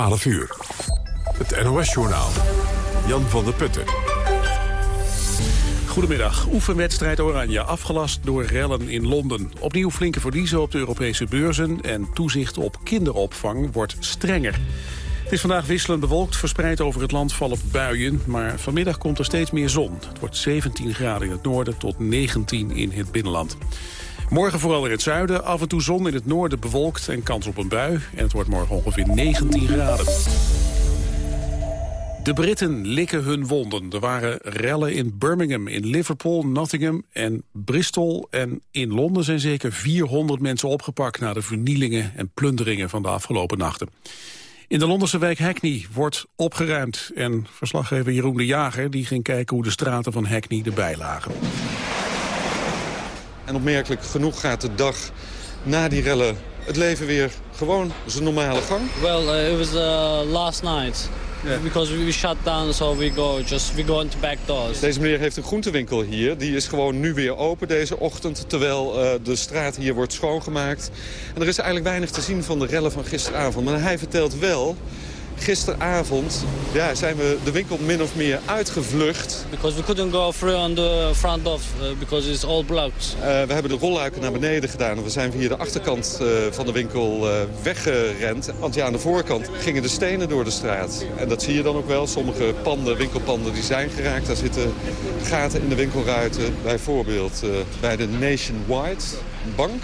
12 uur. Het NOS-journaal. Jan van der Putten. Goedemiddag. Oefenwedstrijd Oranje afgelast door rellen in Londen. Opnieuw flinke verliezen op de Europese beurzen... en toezicht op kinderopvang wordt strenger. Het is vandaag wisselend bewolkt, verspreid over het land vallen buien... maar vanmiddag komt er steeds meer zon. Het wordt 17 graden in het noorden tot 19 in het binnenland. Morgen vooral in het zuiden, af en toe zon in het noorden bewolkt en kans op een bui. En het wordt morgen ongeveer 19 graden. De Britten likken hun wonden. Er waren rellen in Birmingham, in Liverpool, Nottingham en Bristol. En in Londen zijn zeker 400 mensen opgepakt... na de vernielingen en plunderingen van de afgelopen nachten. In de Londense wijk Hackney wordt opgeruimd. En verslaggever Jeroen de Jager die ging kijken hoe de straten van Hackney erbij lagen. En opmerkelijk genoeg gaat de dag na die rellen het leven weer gewoon zijn normale gang. Well, uh, it was uh, last night. Yeah. Because we shut down, so we go just we go into back doors. Deze meneer heeft een groentewinkel hier. Die is gewoon nu weer open deze ochtend, terwijl uh, de straat hier wordt schoongemaakt. En er is eigenlijk weinig te zien van de rellen van gisteravond. Maar hij vertelt wel gisteravond ja, zijn we de winkel min of meer uitgevlucht. Because we couldn't go through on the front of uh, because it's all blocked. Uh, we hebben de rolluiken naar beneden gedaan en we zijn via de achterkant uh, van de winkel uh, weggerend. Want ja, aan de voorkant gingen de stenen door de straat. En dat zie je dan ook wel. Sommige panden, winkelpanden die zijn geraakt. Daar zitten gaten in de winkelruiten. Bijvoorbeeld bij de Nationwide Bank.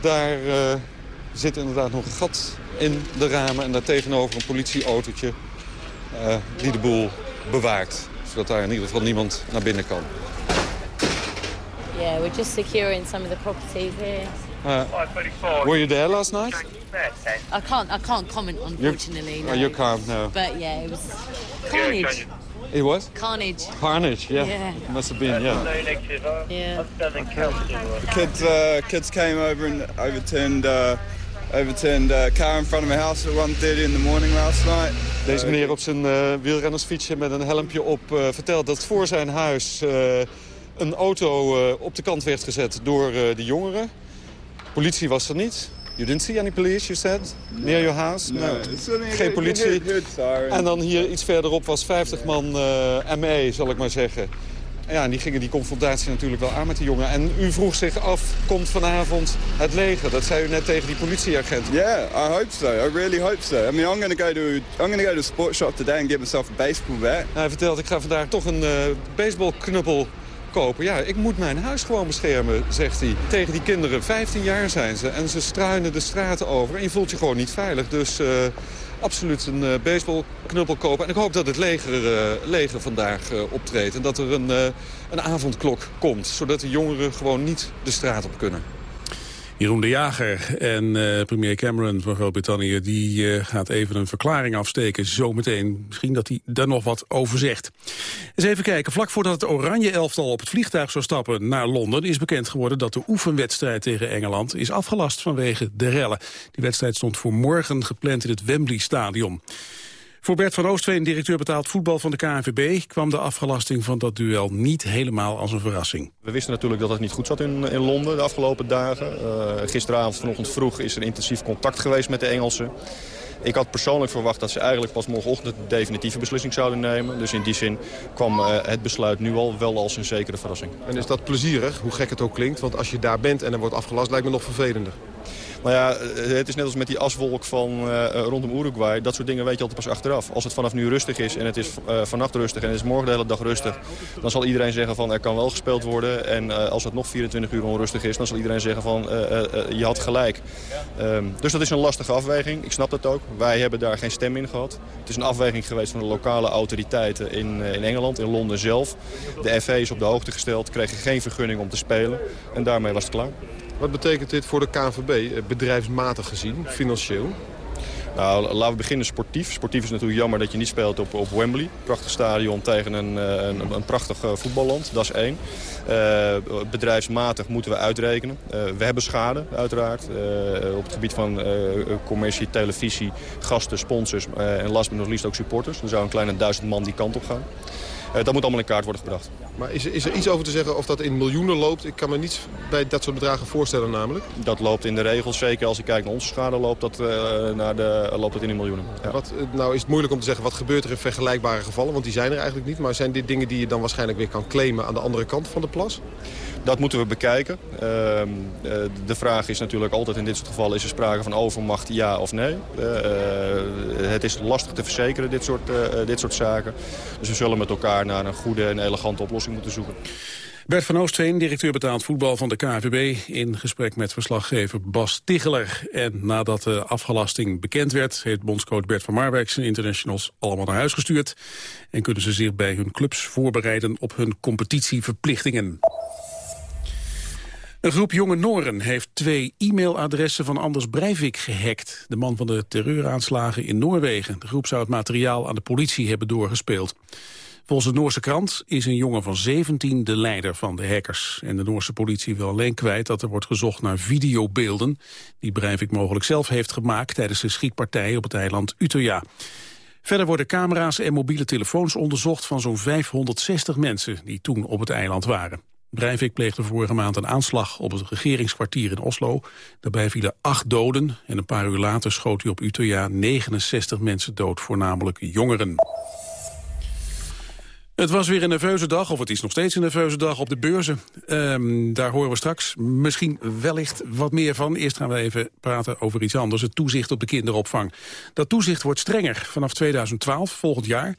Daar zit inderdaad nog een gat in de ramen en daar tegenover een politieautootje uh, die de boel bewaakt. Zodat daar in ieder geval niemand naar binnen kan. Yeah, we're just securing some of the properties here. Uh, were you there last night? I can't. I can't comment, unfortunately. You, no. oh, you can't. No. But yeah, it was carnage. It was? Carnage. Carnage, yeah. Yeah. It must have been, yeah. Yeah. Kids, uh, kids came over and overturned uh, overturned a car in front of my house at 1.30 in the morning last night. Deze meneer op zijn uh, wielrennersfietsje met een helmpje op uh, vertelt dat voor zijn huis uh, een auto op de kant werd gezet door de jongeren. Politie was er niet. You didn't see any police, you said? Near your house? No. no. Geen politie. En dan hier iets verderop was 50 man ME, zal ik maar zeggen. Ja, en die gingen die confrontatie natuurlijk wel aan met die jongen. En u vroeg zich af, komt vanavond het leger? Dat zei u net tegen die politieagent. Yeah, I hope so. I really hope so. I mean, I'm going to go to I'm going to go to a sports shop today and get myself a baseball bat. Hij vertelt, ik ga vandaag toch een uh, baseballknuppel kopen. Ja, ik moet mijn huis gewoon beschermen, zegt hij. Tegen die kinderen, 15 jaar zijn ze. En ze struinen de straten over. En je voelt je gewoon niet veilig. Dus uh, absoluut een uh, baseballknuppel kopen. En ik hoop dat het leger, uh, leger vandaag uh, optreedt. En dat er een, een avondklok komt. Zodat de jongeren gewoon niet de straat op kunnen. Jeroen de Jager en uh, premier Cameron van Groot-Brittannië... die uh, gaat even een verklaring afsteken zometeen. Misschien dat hij daar nog wat over zegt. Eens even kijken. Vlak voordat het oranje elftal op het vliegtuig zou stappen naar Londen... is bekend geworden dat de oefenwedstrijd tegen Engeland is afgelast vanwege de rellen. Die wedstrijd stond voor morgen gepland in het Wembley-stadion. Voor Bert van Oostveen, directeur betaald voetbal van de KNVB... kwam de afgelasting van dat duel niet helemaal als een verrassing. We wisten natuurlijk dat het niet goed zat in, in Londen de afgelopen dagen. Uh, gisteravond, vanochtend vroeg, is er intensief contact geweest met de Engelsen. Ik had persoonlijk verwacht dat ze eigenlijk pas morgenochtend de definitieve beslissing zouden nemen. Dus in die zin kwam uh, het besluit nu al wel als een zekere verrassing. En is dat plezierig, hoe gek het ook klinkt? Want als je daar bent en er wordt afgelast, lijkt me nog vervelender. Nou ja, het is net als met die aswolk van uh, rondom Uruguay. Dat soort dingen weet je altijd pas achteraf. Als het vanaf nu rustig is en het is uh, vannacht rustig en het is morgen de hele dag rustig... dan zal iedereen zeggen van er kan wel gespeeld worden. En als het nog 24 uur onrustig is, dan zal iedereen zeggen van je had gelijk. Um, dus dat is een lastige afweging. Ik snap dat ook. Wij hebben daar geen stem in gehad. Het is een afweging geweest van de lokale autoriteiten in, in Engeland, in Londen zelf. De FA is op de hoogte gesteld, kregen geen vergunning om te spelen. En daarmee was het klaar. Wat betekent dit voor de KNVB, bedrijfsmatig gezien, financieel? Nou, laten we beginnen sportief. Sportief is natuurlijk jammer dat je niet speelt op, op Wembley. Prachtig stadion tegen een, een, een prachtig voetballand, dat is één. Bedrijfsmatig moeten we uitrekenen. We hebben schade, uiteraard. Op het gebied van commercie, televisie, gasten, sponsors en last but not least ook supporters. Er zou een kleine duizend man die kant op gaan. dat moet allemaal in kaart worden gebracht. Maar is, is er iets over te zeggen of dat in miljoenen loopt? Ik kan me niets bij dat soort bedragen voorstellen namelijk. Dat loopt in de regels, zeker als ik kijk naar onze schade, loopt dat, uh, naar de, loopt dat in de miljoenen. Ja. Wat, nou is het moeilijk om te zeggen, wat gebeurt er in vergelijkbare gevallen? Want die zijn er eigenlijk niet. Maar zijn dit dingen die je dan waarschijnlijk weer kan claimen aan de andere kant van de plas? Dat moeten we bekijken. Uh, de vraag is natuurlijk altijd in dit soort gevallen... is er sprake van overmacht, ja of nee? Uh, het is lastig te verzekeren, dit soort, dit soort zaken. Dus we zullen met elkaar naar een goede en elegante oplossing moeten zoeken. Bert van Oostveen, directeur betaald voetbal van de KVB... in gesprek met verslaggever Bas Ticheler. En nadat de afgelasting bekend werd... heeft bondscoach Bert van Marwijk zijn internationals allemaal naar huis gestuurd... en kunnen ze zich bij hun clubs voorbereiden op hun competitieverplichtingen. Een groep jonge Noren heeft twee e-mailadressen van Anders Breivik gehackt. De man van de terreuraanslagen in Noorwegen. De groep zou het materiaal aan de politie hebben doorgespeeld. Volgens de Noorse krant is een jongen van 17 de leider van de hackers. En de Noorse politie wil alleen kwijt dat er wordt gezocht naar videobeelden... die Breivik mogelijk zelf heeft gemaakt tijdens de schietpartij op het eiland Utøya. Verder worden camera's en mobiele telefoons onderzocht van zo'n 560 mensen die toen op het eiland waren. Breivik pleegde vorige maand een aanslag op het regeringskwartier in Oslo. Daarbij vielen acht doden en een paar uur later schoot hij op Utøya 69 mensen dood, voornamelijk jongeren. Het was weer een nerveuze dag, of het is nog steeds een nerveuze dag op de beurzen. Um, daar horen we straks misschien wellicht wat meer van. Eerst gaan we even praten over iets anders, het toezicht op de kinderopvang. Dat toezicht wordt strenger vanaf 2012, volgend jaar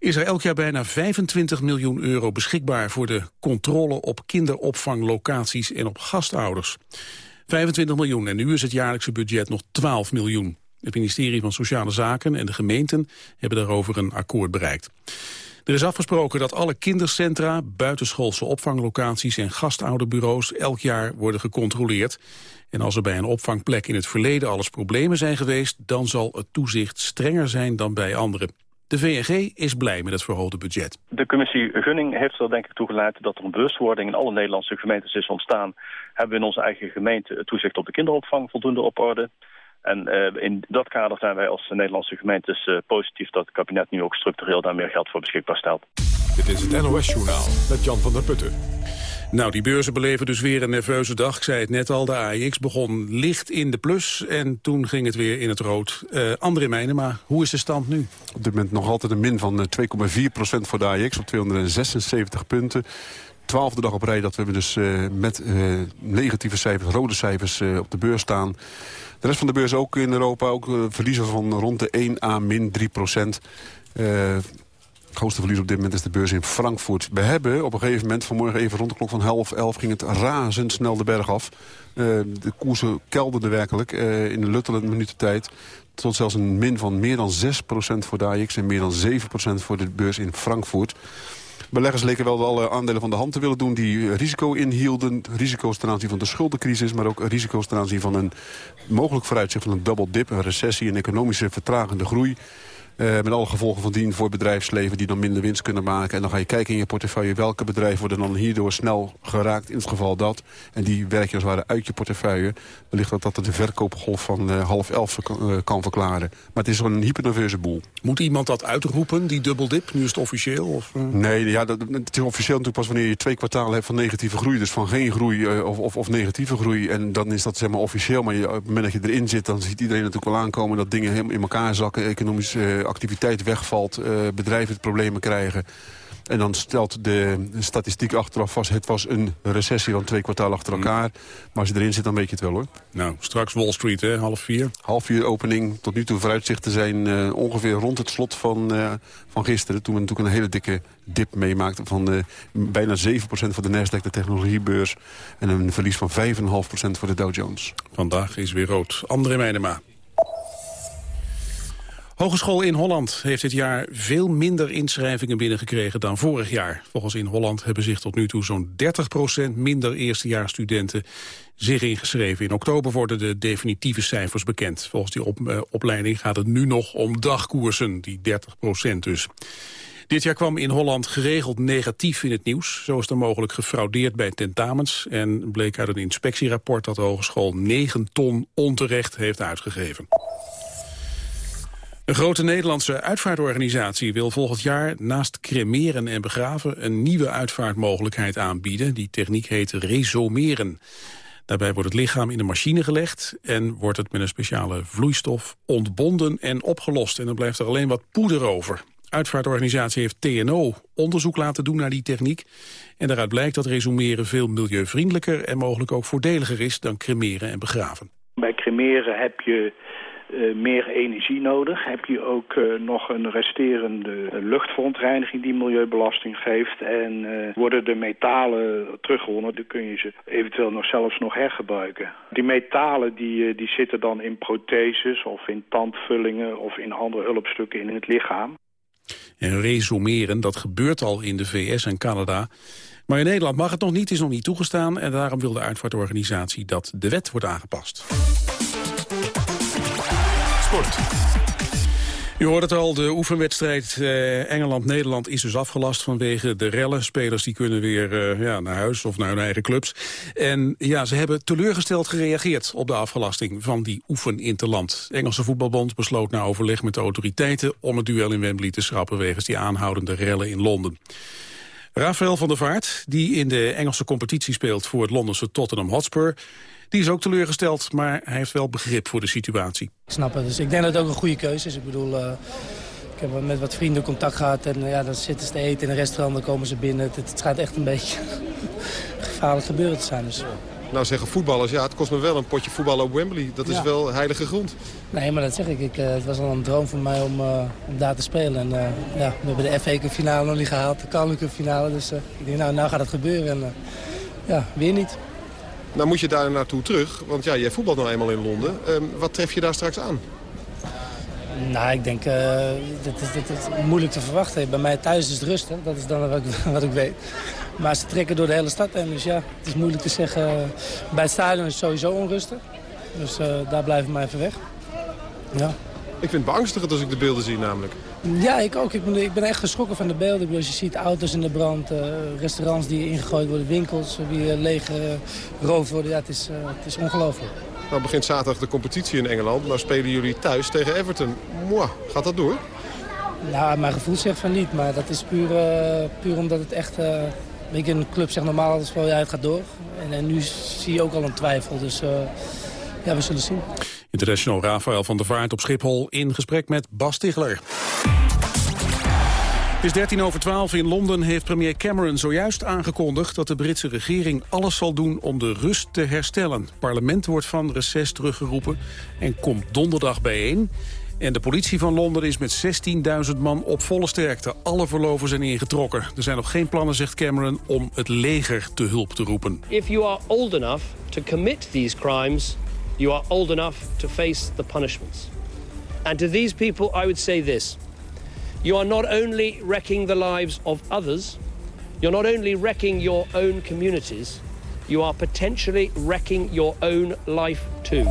is er elk jaar bijna 25 miljoen euro beschikbaar voor de controle op kinderopvanglocaties en op gastouders. 25 miljoen en nu is het jaarlijkse budget nog 12 miljoen. Het ministerie van Sociale Zaken en de gemeenten hebben daarover een akkoord bereikt. Er is afgesproken dat alle kindercentra, buitenschoolse opvanglocaties en gastouderbureaus elk jaar worden gecontroleerd. En als er bij een opvangplek in het verleden alles problemen zijn geweest, dan zal het toezicht strenger zijn dan bij anderen. De VNG is blij met het verhoogde budget. De commissie Gunning heeft er denk ik toe geleid dat er een bewustwording in alle Nederlandse gemeentes is ontstaan. Hebben we in onze eigen gemeente het toezicht op de kinderopvang voldoende op orde. En uh, in dat kader zijn wij als Nederlandse gemeentes uh, positief dat het kabinet nu ook structureel daar meer geld voor beschikbaar stelt. Dit is het NOS Journaal met Jan van der Putten. Nou, die beurzen beleven dus weer een nerveuze dag. Ik zei het net al, de AEX begon licht in de plus en toen ging het weer in het rood. Uh, André maar hoe is de stand nu? Op dit moment nog altijd een min van 2,4% voor de AEX op 276 punten twaalfde dag op rij dat we dus uh, met negatieve cijfers, rode cijfers op de beurs staan. De rest van de beurs ook in Europa, ook verliezen van rond de 1 à min 3 procent. Het grootste verlies op dit moment is de beurs in Frankfurt. We hebben op een gegeven moment, vanmorgen even rond de klok van half elf... ging het razendsnel de berg af. Uh, de koersen kelderden werkelijk uh, in een luttelende minuten tijd. Tot zelfs een min van meer dan 6% voor de en meer dan 7% voor de beurs in Frankfurt. Beleggers leken wel alle aandelen van de hand te willen doen... die risico inhielden. Risico's ten aanzien van de schuldencrisis... maar ook risico's ten aanzien van een mogelijk vooruitzicht van een double dip... een recessie, een economische vertragende groei... Uh, met alle gevolgen van dien voor bedrijfsleven die dan minder winst kunnen maken. En dan ga je kijken in je portefeuille welke bedrijven worden dan hierdoor snel geraakt. In het geval dat. En die werk je als het ware uit je portefeuille. Wellicht dat dat de verkoopgolf van uh, half elf uh, kan verklaren. Maar het is een hypernerveuze boel. Moet iemand dat uitroepen, die dubbeldip? Nu is het officieel? Of, Nee, ja, dat, het is officieel natuurlijk pas wanneer je twee kwartalen hebt van negatieve groei. Dus van geen groei of, of, of, negatieve groei. En dan is dat zeg maar officieel. Maar je, op het moment dat je erin zit, dan ziet iedereen natuurlijk wel aankomen dat dingen helemaal in elkaar zakken. Economisch activiteit wegvalt, uh, bedrijven het problemen krijgen. En dan stelt de statistiek achteraf vast... het was een recessie van twee kwartaal achter mm. elkaar. Maar als je erin zit, dan weet je het wel, hoor. Nou, straks Wall Street, hè? half vier. Half vier opening. Tot nu toe vooruitzichten zijn uh, ongeveer rond het slot van, uh, van gisteren. Toen we natuurlijk een hele dikke dip meemaakten... van uh, bijna 7% voor de Nasdaq, de technologiebeurs... en een verlies van 5,5% voor de Dow Jones. Vandaag is weer rood. André Meijnema. Hogeschool in Holland heeft dit jaar veel minder inschrijvingen binnengekregen dan vorig jaar. Volgens in Holland hebben zich tot nu toe zo'n 30% minder eerstejaarsstudenten zich ingeschreven. In oktober worden de definitieve cijfers bekend. Volgens die uh, opleiding gaat het nu nog om dagkoersen, die 30% dus. Dit jaar kwam in Holland geregeld negatief in het nieuws. Zo is er mogelijk gefraudeerd bij tentamens... en bleek uit een inspectierapport dat de hogeschool 9 ton onterecht heeft uitgegeven. Een grote Nederlandse uitvaartorganisatie wil volgend jaar naast cremeren en begraven een nieuwe uitvaartmogelijkheid aanbieden. Die techniek heet resomeren. Daarbij wordt het lichaam in een machine gelegd en wordt het met een speciale vloeistof ontbonden en opgelost. En dan blijft er alleen wat poeder over. Uitvaartorganisatie heeft TNO onderzoek laten doen naar die techniek. En daaruit blijkt dat resumeren veel milieuvriendelijker en mogelijk ook voordeliger is dan cremeren en begraven. Bij cremeren heb je uh, meer energie nodig. Heb je ook uh, nog een resterende luchtverontreiniging die milieubelasting geeft. En uh, worden de metalen teruggewonnen, dan kun je ze eventueel nog zelfs nog hergebruiken. Die metalen die, die zitten dan in protheses of in tandvullingen of in andere hulpstukken in het lichaam. En resumeren, dat gebeurt al in de VS en Canada. Maar in Nederland mag het nog niet, is nog niet toegestaan... en daarom wil de uitvaartorganisatie dat de wet wordt aangepast. Sport. U hoort het al, de oefenwedstrijd eh, Engeland-Nederland is dus afgelast vanwege de rellen. Spelers die kunnen weer eh, ja, naar huis of naar hun eigen clubs. En ja, ze hebben teleurgesteld gereageerd op de afgelasting van die oefeninterland. Engelse voetbalbond besloot na overleg met de autoriteiten om het duel in Wembley te schrappen wegens die aanhoudende rellen in Londen. Rafael van der Vaart, die in de Engelse competitie speelt voor het Londense Tottenham Hotspur... Die is ook teleurgesteld, maar hij heeft wel begrip voor de situatie. Ik snap het, dus ik denk dat het ook een goede keuze is. Ik bedoel, uh, ik heb met wat vrienden contact gehad en uh, ja, dan zitten ze te eten in een restaurant, dan komen ze binnen. Het, het gaat echt een beetje gevaarlijk gebeuren te zijn. Dus. Nou zeggen voetballers, ja, het kost me wel een potje voetballen op Wembley. Dat is ja. wel heilige grond. Nee, maar dat zeg ik. ik uh, het was al een droom voor mij om, uh, om daar te spelen. En uh, ja, we hebben de FA Cup finale nog niet gehaald, de Cup finale. Dus ik denk, nou, nou gaat het gebeuren. En ja, weer niet. Nou moet je daar naartoe terug, want ja, jij voetbalt nou eenmaal in Londen. Uh, wat tref je daar straks aan? Nou, ik denk, uh, dat, is, dat is moeilijk te verwachten. Bij mij thuis is het rustig, dat is dan wat ik, wat ik weet. Maar ze trekken door de hele stad en dus ja, het is moeilijk te zeggen. Bij het stadion is het sowieso onrustig, dus uh, daar blijven we maar even weg. Ja. Ik vind het beangstigend als ik de beelden zie namelijk. Ja, ik ook. Ik ben, ik ben echt geschrokken van de beelden. Als je ziet auto's in de brand, uh, restaurants die ingegooid worden, winkels die uh, leeg geroofd worden. Ja, het is, het is ongelooflijk. Nou begint zaterdag de competitie in Engeland. Nou spelen jullie thuis tegen Everton. Mwah, gaat dat door? Nou, mijn gevoel zegt van niet. Maar dat is puur, puur omdat het echt... Weet je, een club zegt normaal altijd van ja, het gaat door. En, en nu zie je ook al een twijfel. Dus ja, we zullen zien. International Rafael van der Vaart op Schiphol in gesprek met Bas Tichler. Het is 13 over 12 in Londen heeft premier Cameron zojuist aangekondigd dat de Britse regering alles zal doen om de rust te herstellen. Het parlement wordt van reces teruggeroepen en komt donderdag bijeen. En de politie van Londen is met 16.000 man op volle sterkte. Alle verloven zijn ingetrokken. Er zijn nog geen plannen, zegt Cameron, om het leger te hulp te roepen. If you are old enough to commit these crimes, you are old enough to face the punishments. And to these people, I would say this. You are not only wrecking the lives of others, you're not only wrecking your own communities, you are potentially wrecking your own life too.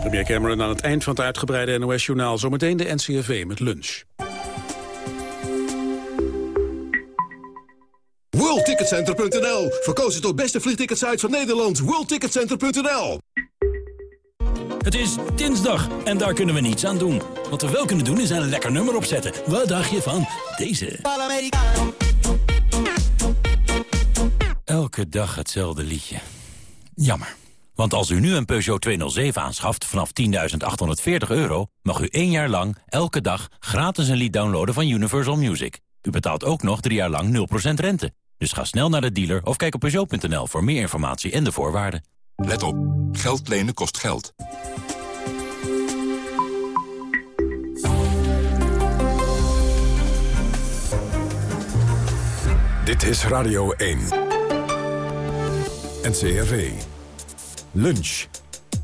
Premier Cameron aan het eind van het uitgebreide NOS-journaal. Zometeen de NCRV met lunch. WorldTicketCenter.nl Verkozen tot beste vliegticketsite van Nederland. WorldTicketCenter.nl Het is dinsdag en daar kunnen we niets aan doen. Wat we wel kunnen doen is een lekker nummer opzetten. Wat dacht je van deze? Elke dag hetzelfde liedje. Jammer. Want als u nu een Peugeot 207 aanschaft vanaf 10.840 euro... mag u één jaar lang, elke dag, gratis een lied downloaden van Universal Music. U betaalt ook nog drie jaar lang 0% rente. Dus ga snel naar de dealer of kijk op Peugeot.nl voor meer informatie en de voorwaarden. Let op, geld lenen kost geld. Dit is Radio 1. NCRV. Lunch.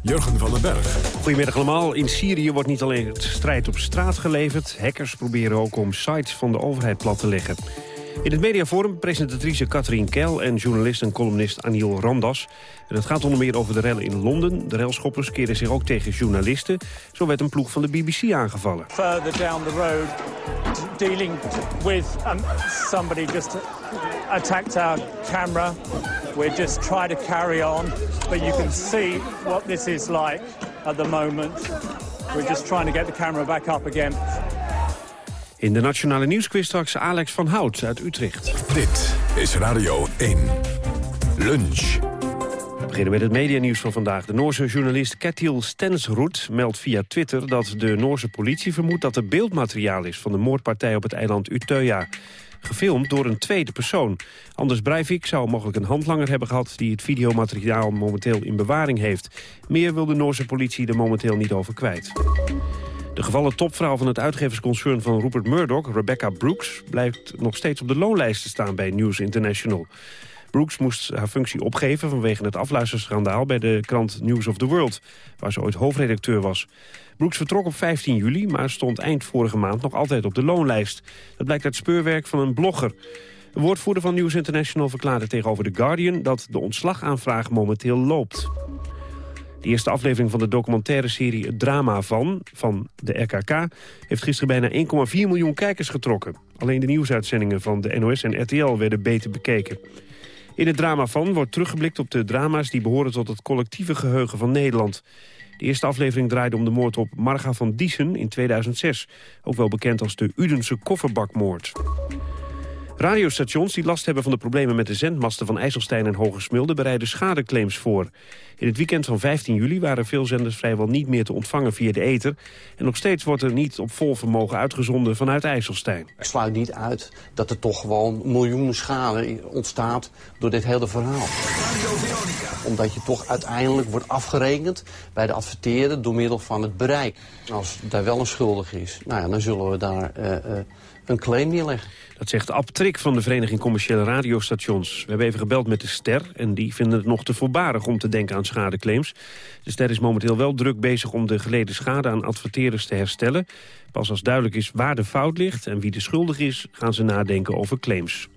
Jurgen van den Berg. Goedemiddag allemaal. In Syrië wordt niet alleen het strijd op straat geleverd. Hackers proberen ook om sites van de overheid plat te leggen. In het mediaforum presentatrice Katrien Kel en journalist en columnist Aniel Ramdas. En het gaat onder meer over de rellen in Londen. De relschoppers keren zich ook tegen journalisten. Zo werd een ploeg van de BBC aangevallen. Further down the road, dealing with um, somebody just attacked our camera. We're just trying to carry on, but you can see what this is like at the moment. we're just trying to get the camera back up again. In de Nationale Nieuwsquiz straks Alex van Hout uit Utrecht. Dit is Radio 1. Lunch. We beginnen met het medianieuws van vandaag. De Noorse journalist Ketil Stensrud meldt via Twitter dat de Noorse politie vermoedt dat er beeldmateriaal is van de moordpartij op het eiland Utøya. Gefilmd door een tweede persoon. Anders Breivik zou mogelijk een handlanger hebben gehad die het videomateriaal momenteel in bewaring heeft. Meer wil de Noorse politie er momenteel niet over kwijt. De gevallen topvrouw van het uitgeversconcern van Rupert Murdoch, Rebecca Brooks, blijft nog steeds op de loonlijsten staan bij News International. Brooks moest haar functie opgeven vanwege het afluisterschandaal bij de krant News of the World, waar ze ooit hoofdredacteur was. Brooks vertrok op 15 juli, maar stond eind vorige maand nog altijd op de loonlijst. Dat blijkt uit speurwerk van een blogger. Een woordvoerder van News International verklaarde tegenover The Guardian dat de ontslagaanvraag momenteel loopt. De eerste aflevering van de documentaire serie Het Drama Van, van de RKK... heeft gisteren bijna 1,4 miljoen kijkers getrokken. Alleen de nieuwsuitzendingen van de NOS en RTL werden beter bekeken. In het drama van wordt teruggeblikt op de drama's die behoren tot het collectieve geheugen van Nederland. De eerste aflevering draaide om de moord op Marga van Diesen in 2006. Ook wel bekend als de Udense kofferbakmoord. Radiostations die last hebben van de problemen met de zendmasten van IJsselstein en Hogesmilde bereiden schadeclaims voor. In het weekend van 15 juli waren veel zenders vrijwel niet meer te ontvangen via de ether. En nog steeds wordt er niet op vol vermogen uitgezonden vanuit IJsselstein. Ik sluit niet uit dat er toch gewoon miljoenen schade ontstaat door dit hele verhaal. Omdat je toch uiteindelijk wordt afgerekend bij de adverteerder door middel van het bereik. Als daar wel een schuldig is, nou ja, dan zullen we daar uh, uh, een claim neerleggen. Dat zegt Ab Trik van de Vereniging Commerciële Radiostations. We hebben even gebeld met de Ster en die vinden het nog te voorbarig om te denken aan schadeclaims. De Ster is momenteel wel druk bezig om de geleden schade aan adverteerders te herstellen. Pas als duidelijk is waar de fout ligt en wie de schuldig is, gaan ze nadenken over claims.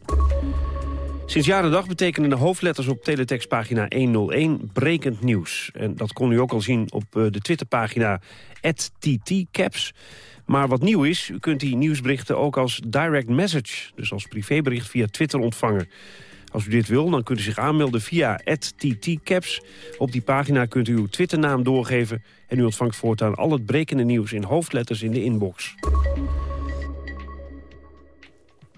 Sinds jaren dag betekenen de hoofdletters op teletextpagina 101 brekend nieuws. En dat kon u ook al zien op de Twitterpagina @ttcaps. Maar wat nieuw is, u kunt die nieuwsberichten ook als direct message... dus als privébericht via Twitter ontvangen. Als u dit wil, dan kunt u zich aanmelden via @ttcaps. Op die pagina kunt u uw Twitternaam doorgeven... en u ontvangt voortaan al het brekende nieuws in hoofdletters in de inbox.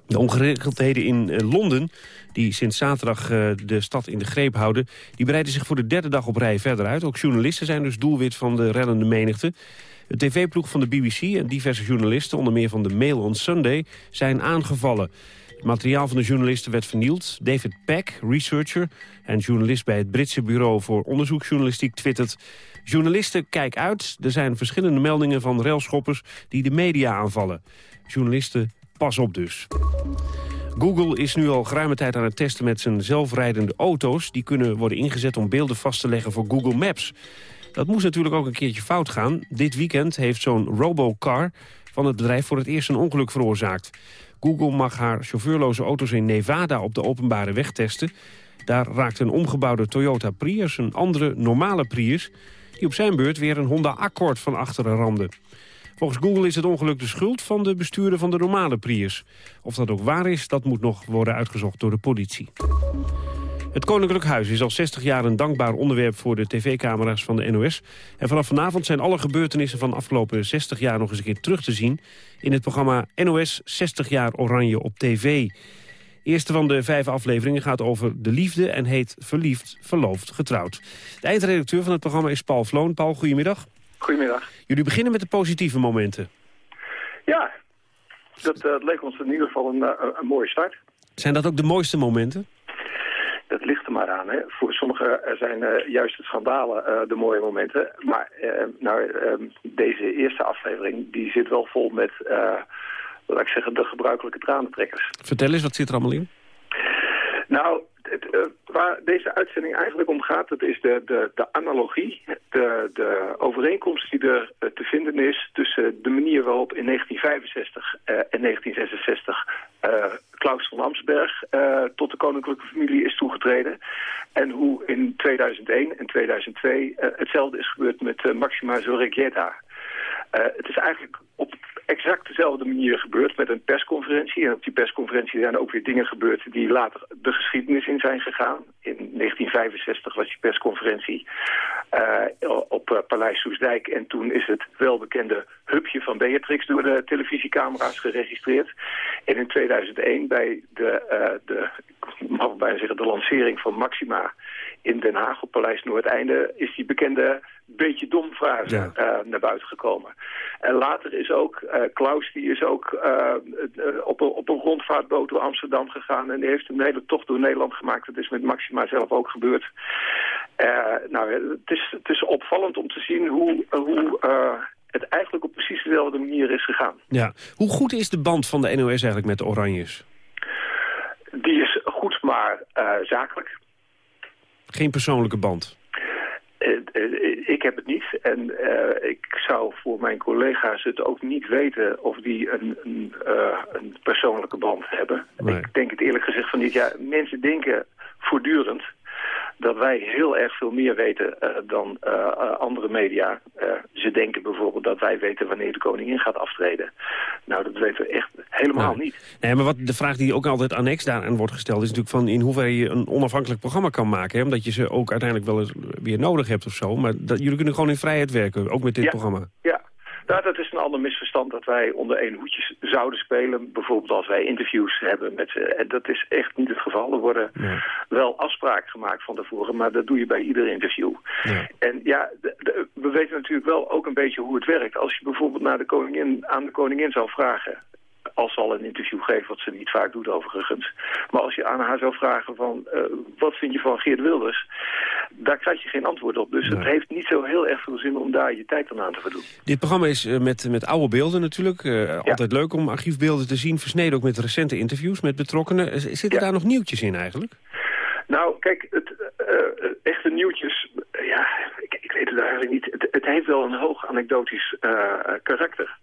De ongeregeldheden in Londen, die sinds zaterdag de stad in de greep houden... die breiden zich voor de derde dag op rij verder uit. Ook journalisten zijn dus doelwit van de rellende menigte. De tv-ploeg van de BBC en diverse journalisten, onder meer van de Mail on Sunday, zijn aangevallen. Het materiaal van de journalisten werd vernield. David Peck, researcher en journalist bij het Britse Bureau voor Onderzoeksjournalistiek, twittert... Journalisten, kijk uit. Er zijn verschillende meldingen van railschoppers die de media aanvallen. Journalisten, pas op dus. Google is nu al geruime tijd aan het testen met zijn zelfrijdende auto's. Die kunnen worden ingezet om beelden vast te leggen voor Google Maps. Dat moest natuurlijk ook een keertje fout gaan. Dit weekend heeft zo'n robocar van het bedrijf voor het eerst een ongeluk veroorzaakt. Google mag haar chauffeurloze auto's in Nevada op de openbare weg testen. Daar raakte een omgebouwde Toyota Prius een andere normale Prius... die op zijn beurt weer een Honda Accord van achteren ramde. Volgens Google is het ongeluk de schuld van de bestuurder van de normale Prius. Of dat ook waar is, dat moet nog worden uitgezocht door de politie. Het Koninklijk Huis is al 60 jaar een dankbaar onderwerp voor de tv-camera's van de NOS. En vanaf vanavond zijn alle gebeurtenissen van de afgelopen 60 jaar nog eens een keer terug te zien... in het programma NOS 60 jaar Oranje op tv. eerste van de vijf afleveringen gaat over de liefde en heet Verliefd, Verloofd, Getrouwd. De eindredacteur van het programma is Paul Vloon. Paul, goedemiddag. Goedemiddag. Jullie beginnen met de positieve momenten. Ja, dat uh, leek ons in ieder geval een, een mooie start. Zijn dat ook de mooiste momenten? Dat ligt er maar aan. Hè. Voor sommigen zijn uh, juist de schandalen uh, de mooie momenten. Maar uh, nou, deze eerste aflevering die zit wel vol met, laat ik zeggen, de gebruikelijke tranentrekkers. Vertel eens, wat zit er allemaal in? Nou, het, uh, waar deze uitzending eigenlijk om gaat, dat is de, de, de analogie, de, de overeenkomst die er uh, te vinden is tussen de manier waarop in 1965 uh, en 1966 Klaus van Amsberg tot de koninklijke familie is toegetreden. En hoe in 2001 en 2002 hetzelfde is gebeurd met Maxima Zorregieta. het is eigenlijk op exact dezelfde manier gebeurd met een persconferentie. En op die persconferentie zijn ook weer dingen gebeurd die later de geschiedenis in zijn gegaan. In 1965 was die persconferentie uh, op uh, Paleis Soesdijk. En toen is het welbekende hupje van Beatrix door de televisiecamera's geregistreerd. En in 2001 bij de, uh, de, mag bijna zeggen, de lancering van Maxima in Den Haag op Paleis Noordeinde is die bekende beetje dom ja. uh, naar buiten gekomen. En later is ook, uh, Klaus die is ook uh, op, een, op een rondvaartboot door Amsterdam gegaan en die heeft een hele tocht door Nederland gemaakt. Dat is met Maxima zelf ook gebeurd. nou, het is, het is opvallend om te zien hoe, hoe het eigenlijk op precies dezelfde manier is gegaan. Ja. Hoe goed is de band van de NOS eigenlijk met de Oranjes? Die is goed, maar zakelijk. Geen persoonlijke band? Uh, ik heb het niet en uh, ik zou voor mijn collega's het ook niet weten of die een, een, uh, een persoonlijke band hebben. Nee. Ik denk het eerlijk gezegd van niet. Ja, mensen denken voortdurend dat wij heel erg veel meer weten uh, dan uh, andere media. Uh, ze denken bijvoorbeeld dat wij weten wanneer de koningin gaat aftreden. Nou, dat weten we echt helemaal nee. niet. Nee, maar wat de vraag die ook altijd annex daaraan wordt gesteld... is natuurlijk van in hoeverre je een onafhankelijk programma kan maken. Hè? Omdat je ze ook uiteindelijk wel eens weer nodig hebt of zo. Maar dat, jullie kunnen gewoon in vrijheid werken, ook met dit ja. programma. Ja, nou, dat is een ander misverstand dat wij onder één hoedje zouden spelen. Bijvoorbeeld als wij interviews hebben met ze. En dat is echt niet het geval. Er worden wel afspraken gemaakt van tevoren, maar dat doe je bij ieder interview. En ja, de, de, we weten natuurlijk wel ook een beetje hoe het werkt. Als je bijvoorbeeld naar de koningin, aan de koningin zou vragen als ze al een interview geeft, wat ze niet vaak doet overigens. Maar als je aan haar zou vragen van, uh, wat vind je van Geert Wilders? Daar krijg je geen antwoord op. Dus Nee. het heeft niet zo heel erg veel zin om daar je tijd aan aan te verdoen. Dit programma is uh, met, met oude beelden natuurlijk. Uh, Altijd leuk om archiefbeelden te zien. Versneden ook met recente interviews met betrokkenen. Zitten Ja. daar nog nieuwtjes in eigenlijk? Nou, kijk, het eh, echte nieuwtjes, eh, ja, ik, ik weet het eigenlijk niet. Het, het heeft wel een hoog anekdotisch eh, karakter.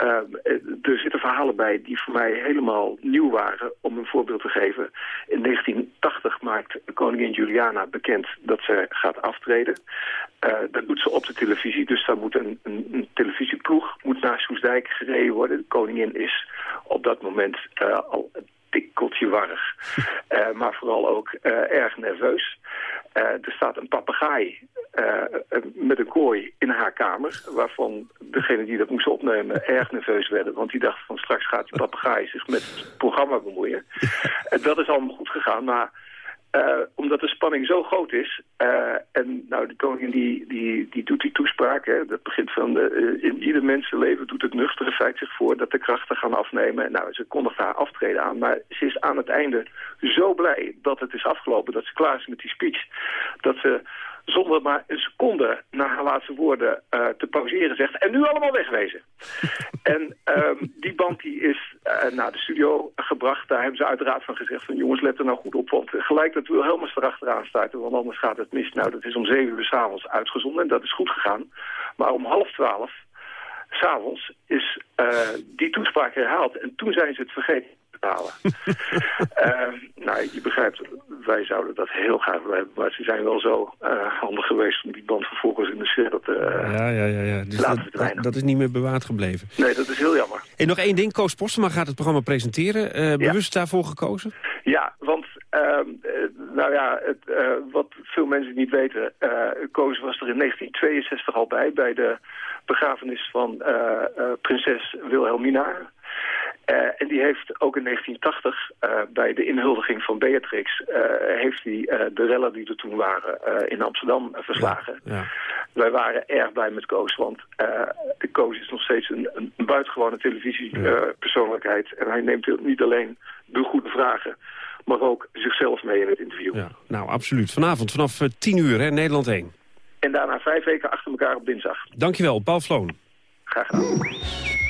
Ehm, eh, er zitten verhalen bij die voor mij helemaal nieuw waren. Om een voorbeeld te geven. In 1980 maakt koningin Juliana bekend dat ze gaat aftreden. Eh, dat doet ze op de televisie. Dus daar moet een, een, een televisieploeg moet naar Soesdijk gereden worden. De koningin is op dat moment eh, al tikkeltje warrig. Eh, maar vooral ook eh, erg nerveus. Eh, er staat een papegaai met een kooi in haar kamer... waarvan degene die dat moest opnemen erg nerveus werden. Want die dacht van straks gaat die papegaai zich met het programma bemoeien. En dat is allemaal goed gegaan, maar... eh, omdat de spanning zo groot is, eh, en nou de koningin die, die, die doet die toespraak, hè, dat begint van de, eh, in ieder mensenleven doet het nuchtere feit zich voor dat de krachten gaan afnemen. En nou, ze kondigt haar aftreden aan, maar ze is aan het einde zo blij dat het is afgelopen, dat ze klaar is met die speech, dat ze zonder maar een seconde na haar laatste woorden eh, te pauzeren zegt... en nu allemaal wegwezen. en ehm, die band die is eh, naar de studio gebracht. Daar hebben ze uiteraard van gezegd van... jongens, let er nou goed op, want gelijk dat Wilhelmus erachteraan starten... want anders gaat het mis. Nou, dat is om zeven uur s'avonds uitgezonden en dat is goed gegaan. Maar om half twaalf s'avonds is eh, die toespraak herhaald. En toen zijn ze het vergeten te betalen. Eh, nou, je begrijpt, wij zouden dat heel graag willen hebben. Maar ze zijn wel zo eh, handig geweest om die band vervolgens in de sfeer te uh, Ja, ja, ja. ja. Dus laten dat, verdwijnen. dat, dat is niet meer bewaard gebleven. Nee, dat is heel jammer. En nog één ding. Koos Postema gaat het programma presenteren. Eh, bewust daarvoor gekozen? Ja, want ehm, eh, nou ja, het, eh, wat veel mensen niet weten, eh Koos was er in 1962 al bij, bij de begrafenis van eh, eh, prinses Wilhelmina. Eh, en die heeft ook in 1980 eh, bij de inhuldiging van Beatrix... eh, heeft hij de rellen die er toen waren in Amsterdam verslagen. Ja. Wij waren erg blij met Koos, want de Koos is nog steeds een, een buitengewone televisiepersoonlijkheid. en hij neemt niet alleen de goede vragen, maar ook zichzelf mee in het interview. Ja, nou absoluut. Vanavond vanaf eh, 10 uur, hè, Nederland 1. En daarna vijf weken achter elkaar op dinsdag. Dankjewel, Paul Vloon. Graag gedaan.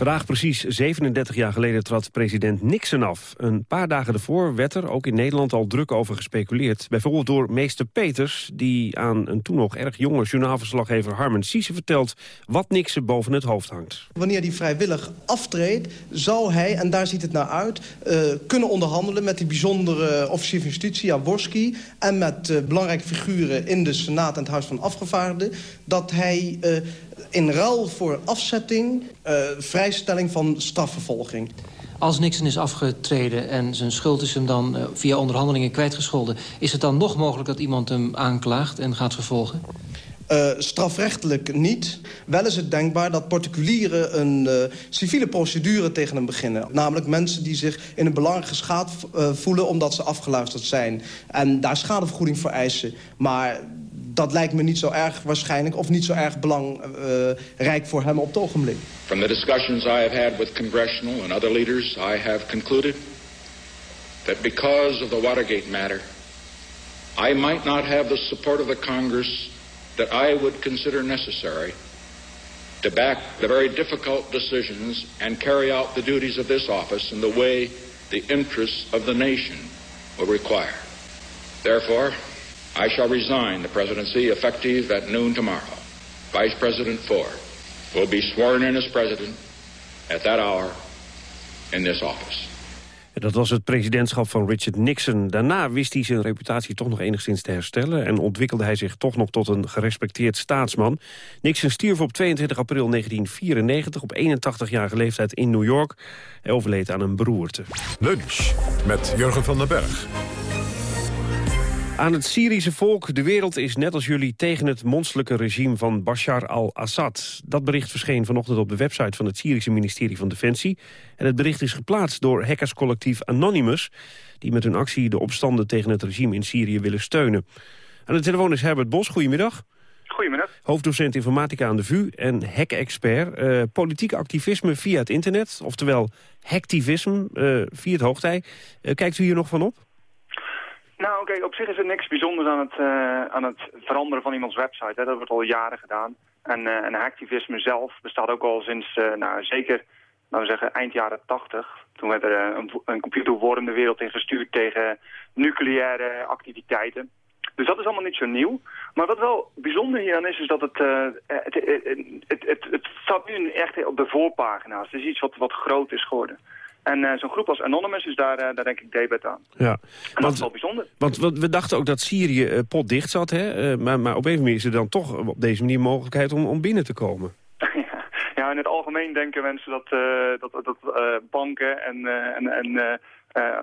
Vandaag precies 37 jaar geleden trad president Nixon af. Een paar dagen ervoor werd er ook in Nederland al druk over gespeculeerd. Bijvoorbeeld door meester Peters, die aan een toen nog erg jonge journaalverslaggever Harmen Siese vertelt wat Nixon boven het hoofd hangt. Wanneer hij vrijwillig aftreedt, zal hij, en daar ziet het naar uit... Uh, kunnen onderhandelen met die bijzondere officier van justitie, Jaworski... en met uh, belangrijke figuren in de Senaat en het Huis van Afgevaardigden... dat hij uh, in ruil voor afzetting, vrijstelling van strafvervolging. Als Nixon is afgetreden en zijn schuld is hem dan uh, via onderhandelingen kwijtgescholden... is het dan nog mogelijk dat iemand hem aanklaagt en gaat vervolgen? Uh, strafrechtelijk niet. Wel is het denkbaar dat particulieren een uh, civiele procedure tegen hem beginnen. Namelijk mensen die zich in een belangrike schaad uh, voelen omdat ze afgeluisterd zijn. En daar schadevergoeding voor eisen. Maar dat lijkt me niet zo erg waarschijnlijk of niet zo erg belangrijk voor hem op het ogenblik. From the discussions I have had with congressional and other leaders, I have concluded that because of the Watergate matter, I might not have the support of the Congress that I would consider necessary to back the very difficult decisions and carry out the duties of this office in the way the interests of the nation will require. Therefore, I shall resign the presidency effective at noon tomorrow. Vice President Ford will be sworn in as president at that hour in this office. Dat was het presidentschap van Richard Nixon. Daarna wist hij zijn reputatie toch nog enigszins te herstellen... en ontwikkelde hij zich toch nog tot een gerespecteerd staatsman. Nixon stierf op 22 april 1994 op 81-jarige leeftijd in New York. Hij overleed aan een beroerte. Lunch met Jurgen van den Berg. Aan het Syrische volk, de wereld is net als jullie tegen het monsterlijke regime van Bashar al-Assad. Dat bericht verscheen vanochtend op de website van het Syrische ministerie van Defensie. En het bericht is geplaatst door hackerscollectief Anonymous... die met hun actie de opstanden tegen het regime in Syrië willen steunen. Aan de telefoon is Herbert Bos, goedemiddag. Goedemiddag. Hoofddocent informatica aan de VU en hack-expert. Uh, politiek activisme via het internet, oftewel hacktivisme uh, via het hoogtij. Uh, kijkt u hier nog van op? Nou, oké, op zich is er niks bijzonders aan het, uh, aan het veranderen van iemands website. Hè. Dat wordt al jaren gedaan. En, uh, en hacktivisme zelf bestaat ook al sinds, uh, nou zeker, laten we zeggen, eind jaren tachtig. Toen werd er een, een computerworm de wereld in gestuurd tegen nucleaire activiteiten. Dus dat is allemaal niet zo nieuw. Maar wat wel bijzonder hieraan is, is dat het, het, het, het, het, staat nu echt op de voorpagina's. Het is iets wat, wat groot is geworden. En uh, zo'n groep als Anonymous is daar, uh, daar denk ik debet aan. Ja. En dat is wel bijzonder. Want, we dachten ook dat Syrië uh, potdicht zat, hè? maar, maar op een manier is er dan toch op deze manier mogelijkheid om, om binnen te komen. ja, in het algemeen denken mensen dat, dat, dat banken en, en, en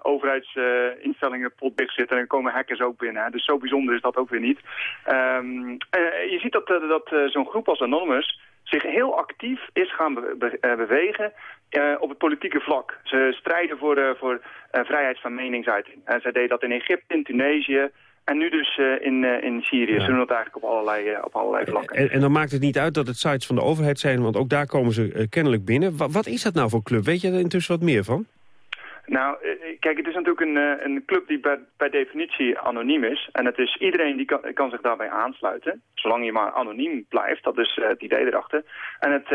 overheidsinstellingen potdicht zitten en dan komen hackers ook binnen. Hè? Dus zo bijzonder is dat ook weer niet. Um, je ziet dat, dat zo'n groep als Anonymous zich heel actief is gaan be be bewegen uh, op het politieke vlak. Ze strijden voor, uh, voor uh, vrijheid van meningsuiting. En zij deden dat in Egypte, in Tunesië en nu dus in, in Syrië. Ja. Ze doen dat eigenlijk op allerlei, op allerlei vlakken. En, en, dan maakt het niet uit dat het sites van de overheid zijn, want ook daar komen ze kennelijk binnen. Wat, wat is dat nou voor club? Weet je er intussen wat meer van? Nou, kijk, het is natuurlijk een, een club die bij, definitie anoniem is. En het is iedereen die kan, kan, zich daarbij aansluiten. Zolang je maar anoniem blijft, dat is het idee erachter. En het,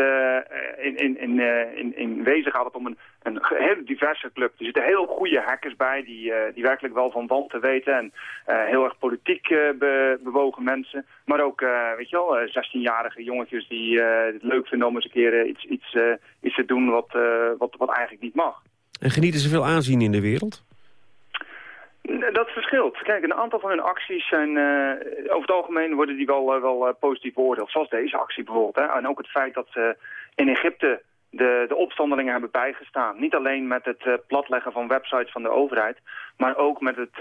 in, in, in, in, in wezen gaat het om een, een hele diverse club. Er zitten heel goede hackers bij die, die werkelijk wel van wanten weten. En heel erg politiek be, bewogen mensen. Maar ook, weet je wel, 16-jarige jongetjes die het leuk vinden om eens een keer iets, iets, iets te doen wat, wat, wat eigenlijk niet mag. En genieten ze veel aanzien in de wereld? Dat verschilt. Kijk, een aantal van hun acties zijn... Uh, over het algemeen worden die wel, uh, wel uh, positief beoordeeld. Zoals deze actie bijvoorbeeld. Hè. En ook het feit dat ze in Egypte de, de opstandelingen hebben bijgestaan. Niet alleen met het platleggen van websites van de overheid... maar ook met het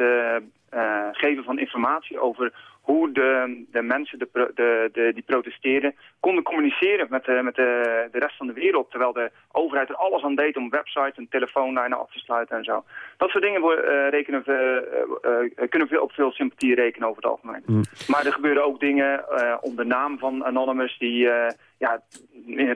geven van informatie over hoe de, de mensen de, de, de, die protesteerden konden communiceren met, de, met de, de rest van de wereld. Terwijl de overheid er alles aan deed om websites en telefoonlijnen af te sluiten en zo. Dat soort dingen uh, rekenen we, uh, uh, kunnen we op veel sympathie rekenen over het algemeen. Mm. Maar er gebeuren ook dingen onder de naam van Anonymous die ja,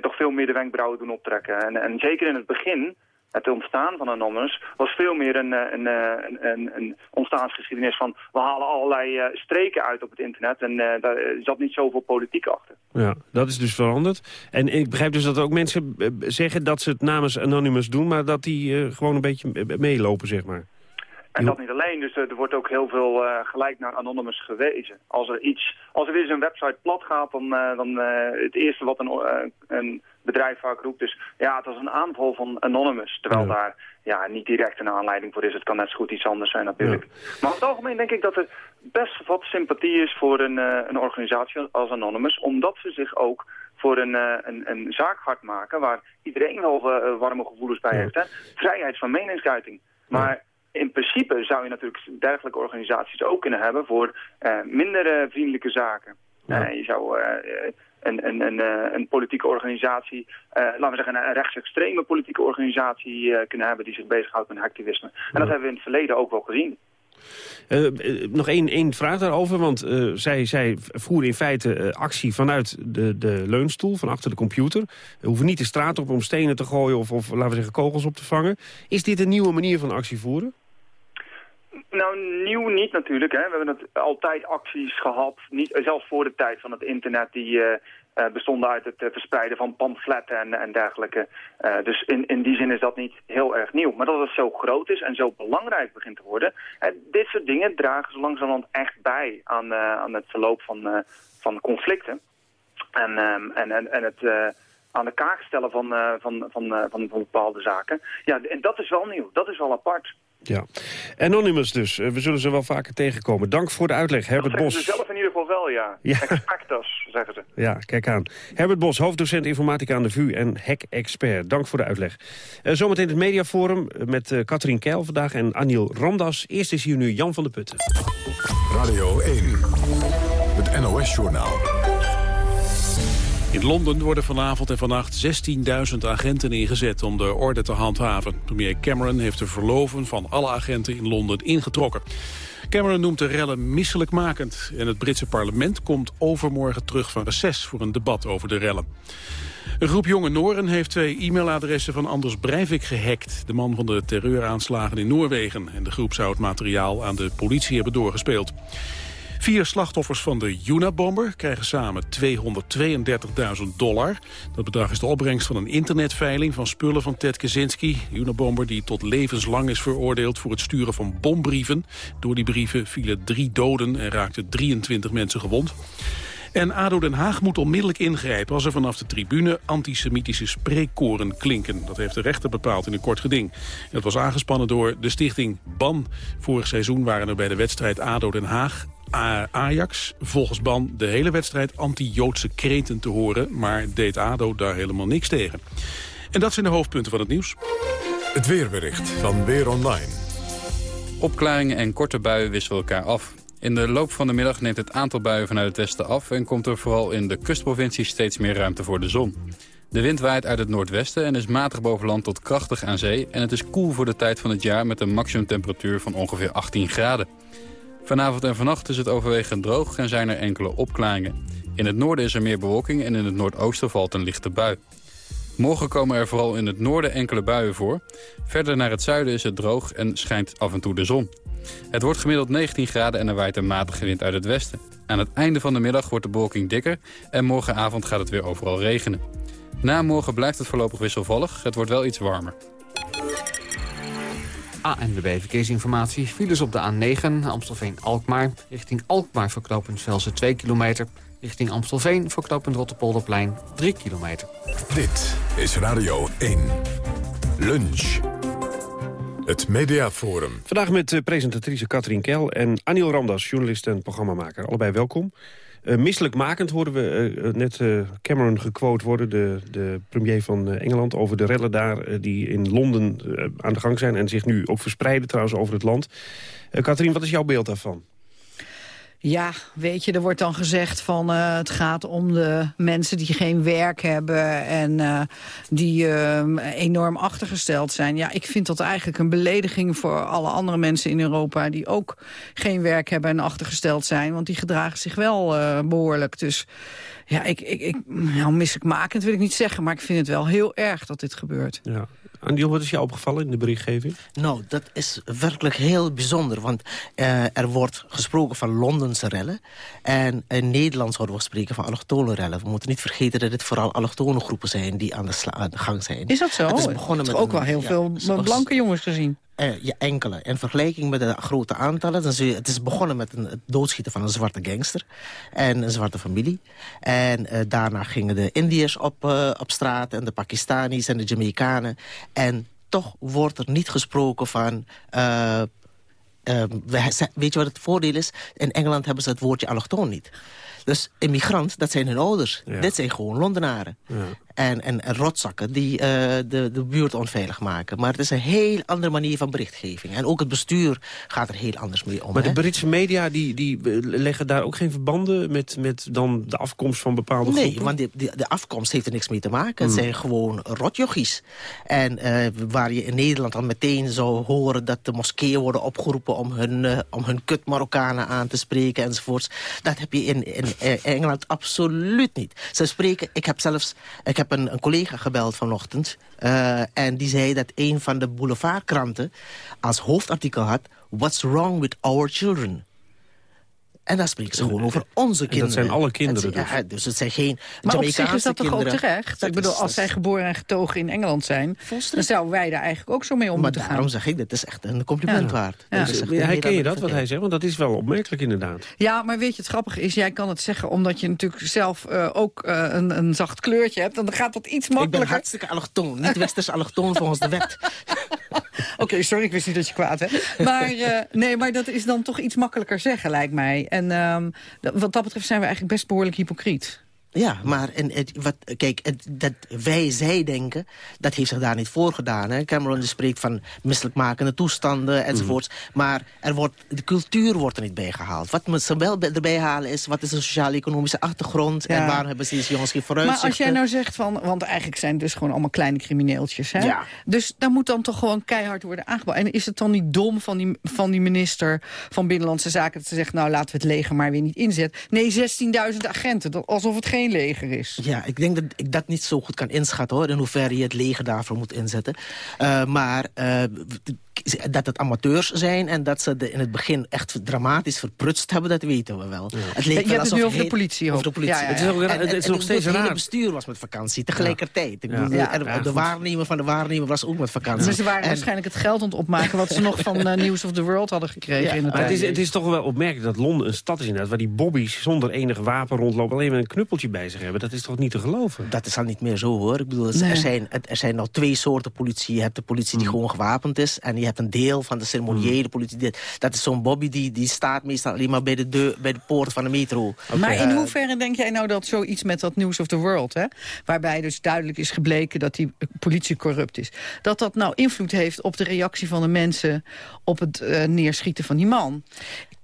toch veel meer de wenkbrauwen doen optrekken. En, en zeker in het begin het ontstaan van Anonymous was veel meer een, eh, een, eh, een, een, een ontstaansgeschiedenis van... we halen allerlei uh, streken uit op het internet en daar zat niet zoveel politiek achter. Ja, dat is dus veranderd. En ik begrijp dus dat ook mensen zeggen dat ze het namens Anonymous doen... maar dat die gewoon een beetje meelopen, zeg maar. En dat niet alleen, dus er wordt ook heel veel uh, gelijk naar Anonymous gewezen. Als er iets, als er weer eens een website plat gaat, dan, uh, dan uh, het eerste wat een, een bedrijf vaak roept is... ja, het was een aanval van Anonymous. Terwijl daar ja, niet direct een aanleiding voor is. Het kan net zo goed iets anders zijn natuurlijk. Maar over het algemeen denk ik dat er best wat sympathie is voor een, een organisatie als Anonymous. Omdat ze zich ook voor een, een, een zaak hard maken waar iedereen wel warme gevoelens bij heeft. Hè? Vrijheid van meningsuiting. Maar in principe zou je natuurlijk dergelijke organisaties ook kunnen hebben voor uh, minder vriendelijke zaken. Ja. Uh, je zou uh, een, een, een, een, politieke organisatie, laten we zeggen een rechtsextreme politieke organisatie kunnen hebben die zich bezighoudt met activisme. En dat hebben we in het verleden ook wel gezien. Uh, nog één, één vraag daarover, want zij, zij voeren in feite actie vanuit de, de leunstoel, van achter de computer. We hoeven niet de straat op om stenen te gooien of, of laten we zeggen kogels op te vangen. Is dit een nieuwe manier van actie voeren? Nou, nieuw niet natuurlijk. Hè. We hebben het altijd acties gehad, niet, zelfs voor de tijd van het internet, die uh, bestonden uit het verspreiden van pamfletten en, en dergelijke. Dus in, in die zin is dat niet heel erg nieuw. Maar dat het zo groot is en zo belangrijk begint te worden, dit soort dingen dragen zo langzamerhand echt bij aan, aan het verloop van, van conflicten. En, ehm, en, en, en het aan de kaak stellen van, van, van, van, van, bepaalde zaken. Ja, en dat is wel nieuw. Dat is wel apart. Ja. Anonymous dus. We zullen ze wel vaker tegenkomen. Dank voor de uitleg, Herbert dat Bos. ze zelf in ieder geval wel, ja. ja. Expectus, zeggen ze. Ja, kijk aan. Herbert Bos, hoofddocent informatica aan de VU en hack-expert. Dank voor de uitleg. Uh, zometeen het mediaforum met uh, Katrien Keil vandaag en Aniel Ramdas. Eerst is hier nu Jan van de Putten. Radio 1, het NOS-journaal. In Londen worden vanavond en vannacht 16.000 agenten ingezet om de orde te handhaven. Premier Cameron heeft de verloven van alle agenten in Londen ingetrokken. Cameron noemt de rellen misselijkmakend. En het Britse parlement komt overmorgen terug van reces voor een debat over de rellen. Een groep jonge Noren heeft twee e-mailadressen van Anders Breivik gehackt. De man van de terreuraanslagen in Noorwegen. En de groep zou het materiaal aan de politie hebben doorgespeeld. Vier slachtoffers van de Unabomber krijgen samen 232.000 dollar. Dat bedrag is de opbrengst van een internetveiling van spullen van Ted Kaczynski. Unabomber die tot levenslang is veroordeeld voor het sturen van bombrieven. Door die brieven vielen drie doden en raakten 23 mensen gewond. En ADO Den Haag moet onmiddellijk ingrijpen als er vanaf de tribune antisemitische spreekkoren klinken. Dat heeft de rechter bepaald in een kort geding. Dat was aangespannen door de stichting BAN. Vorig seizoen waren er bij de wedstrijd ADO Den Haag Ajax volgens Ban de hele wedstrijd anti-Joodse kreten te horen... maar deed ADO daar helemaal niks tegen. En dat zijn de hoofdpunten van het nieuws. Het weerbericht van Weer Online. Opklaringen en korte buien wisselen elkaar af. In de loop van de middag neemt het aantal buien vanuit het westen af... en komt er vooral in de kustprovincies steeds meer ruimte voor de zon. De wind waait uit het noordwesten en is matig boven land tot krachtig aan zee... en het is koel voor de tijd van het jaar met een maximumtemperatuur van ongeveer 18 graden. Vanavond en vannacht is het overwegend droog en zijn er enkele opklaringen. In het noorden is er meer bewolking en in het noordoosten valt een lichte bui. Morgen komen er vooral in het noorden enkele buien voor. Verder naar het zuiden is het droog en schijnt af en toe de zon. Het wordt gemiddeld 19 graden en er waait een matige wind uit het westen. Aan het einde van de middag wordt de bewolking dikker en morgenavond gaat het weer overal regenen. Na morgen blijft het voorlopig wisselvallig, het wordt wel iets warmer. ANWB Verkeersinformatie. Files op de A9, Amstelveen-Alkmaar. Richting Alkmaar verknopend Velsen 2 kilometer. Richting Amstelveen verknopend Rotterpolderplein 3 kilometer. Dit is Radio 1. Lunch. Het Mediaforum. Vandaag met uh, presentatrice Katrien Kel en Aniel Ramdas, journalist en programmamaker. Allebei welkom. Uh, misselijkmakend hoorden we uh, net uh, Cameron gequote worden... De, de premier van Engeland over de rellen daar... die in Londen aan de gang zijn en zich nu ook verspreiden trouwens over het land. Katrien, wat is jouw beeld daarvan? Ja, weet je, er wordt dan gezegd van uh, het gaat om de mensen die geen werk hebben en uh, die uh, enorm achtergesteld zijn. Ja, ik vind dat eigenlijk een belediging voor alle andere mensen in Europa die ook geen werk hebben en achtergesteld zijn. Want die gedragen zich wel behoorlijk. Dus ja, ik, ik, ik, nou, misselijkmakend wil ik niet zeggen, maar ik vind het wel heel erg dat dit gebeurt. Ja. Andiel, wat is jou opgevallen in de berichtgeving? Nou, dat is werkelijk heel bijzonder. Want uh, er wordt gesproken van Londense rellen. En in Nederland zouden we spreken van allochtone rellen. We moeten niet vergeten dat het vooral allochtone groepen zijn... die aan de, aan de gang zijn. Is dat zo? Het is begonnen met ook wel heel veel blanke jongens gezien. Uh, ja, enkele. In vergelijking met de grote aantallen... Dan je, het is begonnen met een, het doodschieten van een zwarte gangster. En een zwarte familie. En uh, daarna gingen de Indiërs op, uh, op straat... en de Pakistanis en de Jamaicanen. En toch wordt er niet gesproken van... weet je wat het voordeel is? In Engeland hebben ze het woordje allochtoon niet. Dus immigrant, dat zijn hun ouders. Ja. Dit zijn gewoon Londenaren. Ja en, en, en rotzakken die uh, de, de buurt onveilig maken. Maar het is een heel andere manier van berichtgeving. En ook het bestuur gaat er heel anders mee om. Maar hè? de Britse media die, die leggen daar ook geen verbanden met, met dan de afkomst van bepaalde nee, groepen? Nee, want de, de, de, afkomst heeft er niks mee te maken. Het zijn gewoon rotjochies. En uh, waar je in Nederland al meteen zou horen dat de moskeeën worden opgeroepen om hun, om hun kut Marokkanen aan te spreken enzovoorts. Dat heb je in, in, in Engeland absoluut niet. Ze spreken, ik heb zelfs, ik heb heb een, collega gebeld vanochtend. Uh, en die zei dat een van de boulevardkranten als hoofdartikel had... What's wrong with our children? En daar spreken ze gewoon over onze kinderen. dat zijn alle kinderen dus. Ja, dus het zijn geen Maar op zich is dat toch ook terecht? ik bedoel, als zij geboren en getogen in Engeland zijn... dan zouden wij daar eigenlijk ook zo mee om moeten gaan. Maar daarom zeg ik, dat is echt een compliment waard. Ja. Dus, herken je dat, wat hij zegt? Want dat is wel opmerkelijk inderdaad. Ja, maar weet je, het grappige is, jij kan het zeggen... omdat je natuurlijk zelf uh, ook uh, een, een zacht kleurtje hebt. Dan gaat dat iets makkelijker. Ik ben hartstikke allochtoon. Niet westers allochtoon volgens de wet. Oké, sorry, ik wist niet dat je kwaad hebt. Maar, uh, nee, maar dat is dan toch iets makkelijker zeggen, lijkt mij. En um, wat dat betreft zijn we eigenlijk best behoorlijk hypocriet. Ja, maar en het, wat, kijk, het, dat wij, zij denken, dat heeft zich daar niet voor gedaan. Hè? Cameron spreekt van misselijkmakende toestanden enzovoorts. Mm. Maar er wordt, de cultuur wordt er niet bij gehaald. Wat ze wel erbij halen is, wat is de sociaal-economische achtergrond... Ja. en waar hebben ze deze jongens geen vooruitzichten. Maar als jij nou zegt van, want eigenlijk zijn het dus gewoon allemaal kleine crimineeltjes. Hè? Ja. Dus daar moet dan toch gewoon keihard worden aangebouwd. En is het dan niet dom van die, van die minister van Binnenlandse Zaken... dat ze zegt, nou laten we het leger maar weer niet inzetten. Nee, 16.000 agenten, dat, alsof het geen leger is. Ja, ik denk dat ik dat niet zo goed kan inschatten, hoor. In hoeverre je het leger daarvoor moet inzetten. Uh, maar uh, dat het amateurs zijn en dat ze de, in het begin echt dramatisch verprutst hebben, dat weten we wel. Ja. Het leek je hebt het nu over de politie. Over de politie. Ja, ja, het is, ook, en, het is nog steeds raar. Het hele bestuur was met vakantie, tegelijkertijd. Ik bedoel, de, de waarnemer van de waarnemer was ook met vakantie. Dus ze waren en, waarschijnlijk het geld aan het opmaken wat ze nog van uh, News of the World hadden gekregen. in maar het is, het is toch wel opmerkelijk dat Londen een stad is inderdaad, waar die bobby's zonder enig wapen rondlopen, alleen maar een knuppeltje bij zich hebben. Dat is toch niet te geloven? Dat is al niet meer zo hoor. Ik bedoel, nee. er, zijn, er zijn nog twee soorten politie. Je hebt de politie die mm. gewoon gewapend is en je hebt een deel van de ceremoniële mm. politie. Dat is zo'n Bobby die, die staat meestal alleen maar bij de, deur, bij de poort van de metro. Okay. Maar in hoeverre denk jij nou dat zoiets met dat News of the World... Hè, waarbij dus duidelijk is gebleken dat die politie corrupt is... dat dat nou invloed heeft op de reactie van de mensen... op het uh, neerschieten van die man?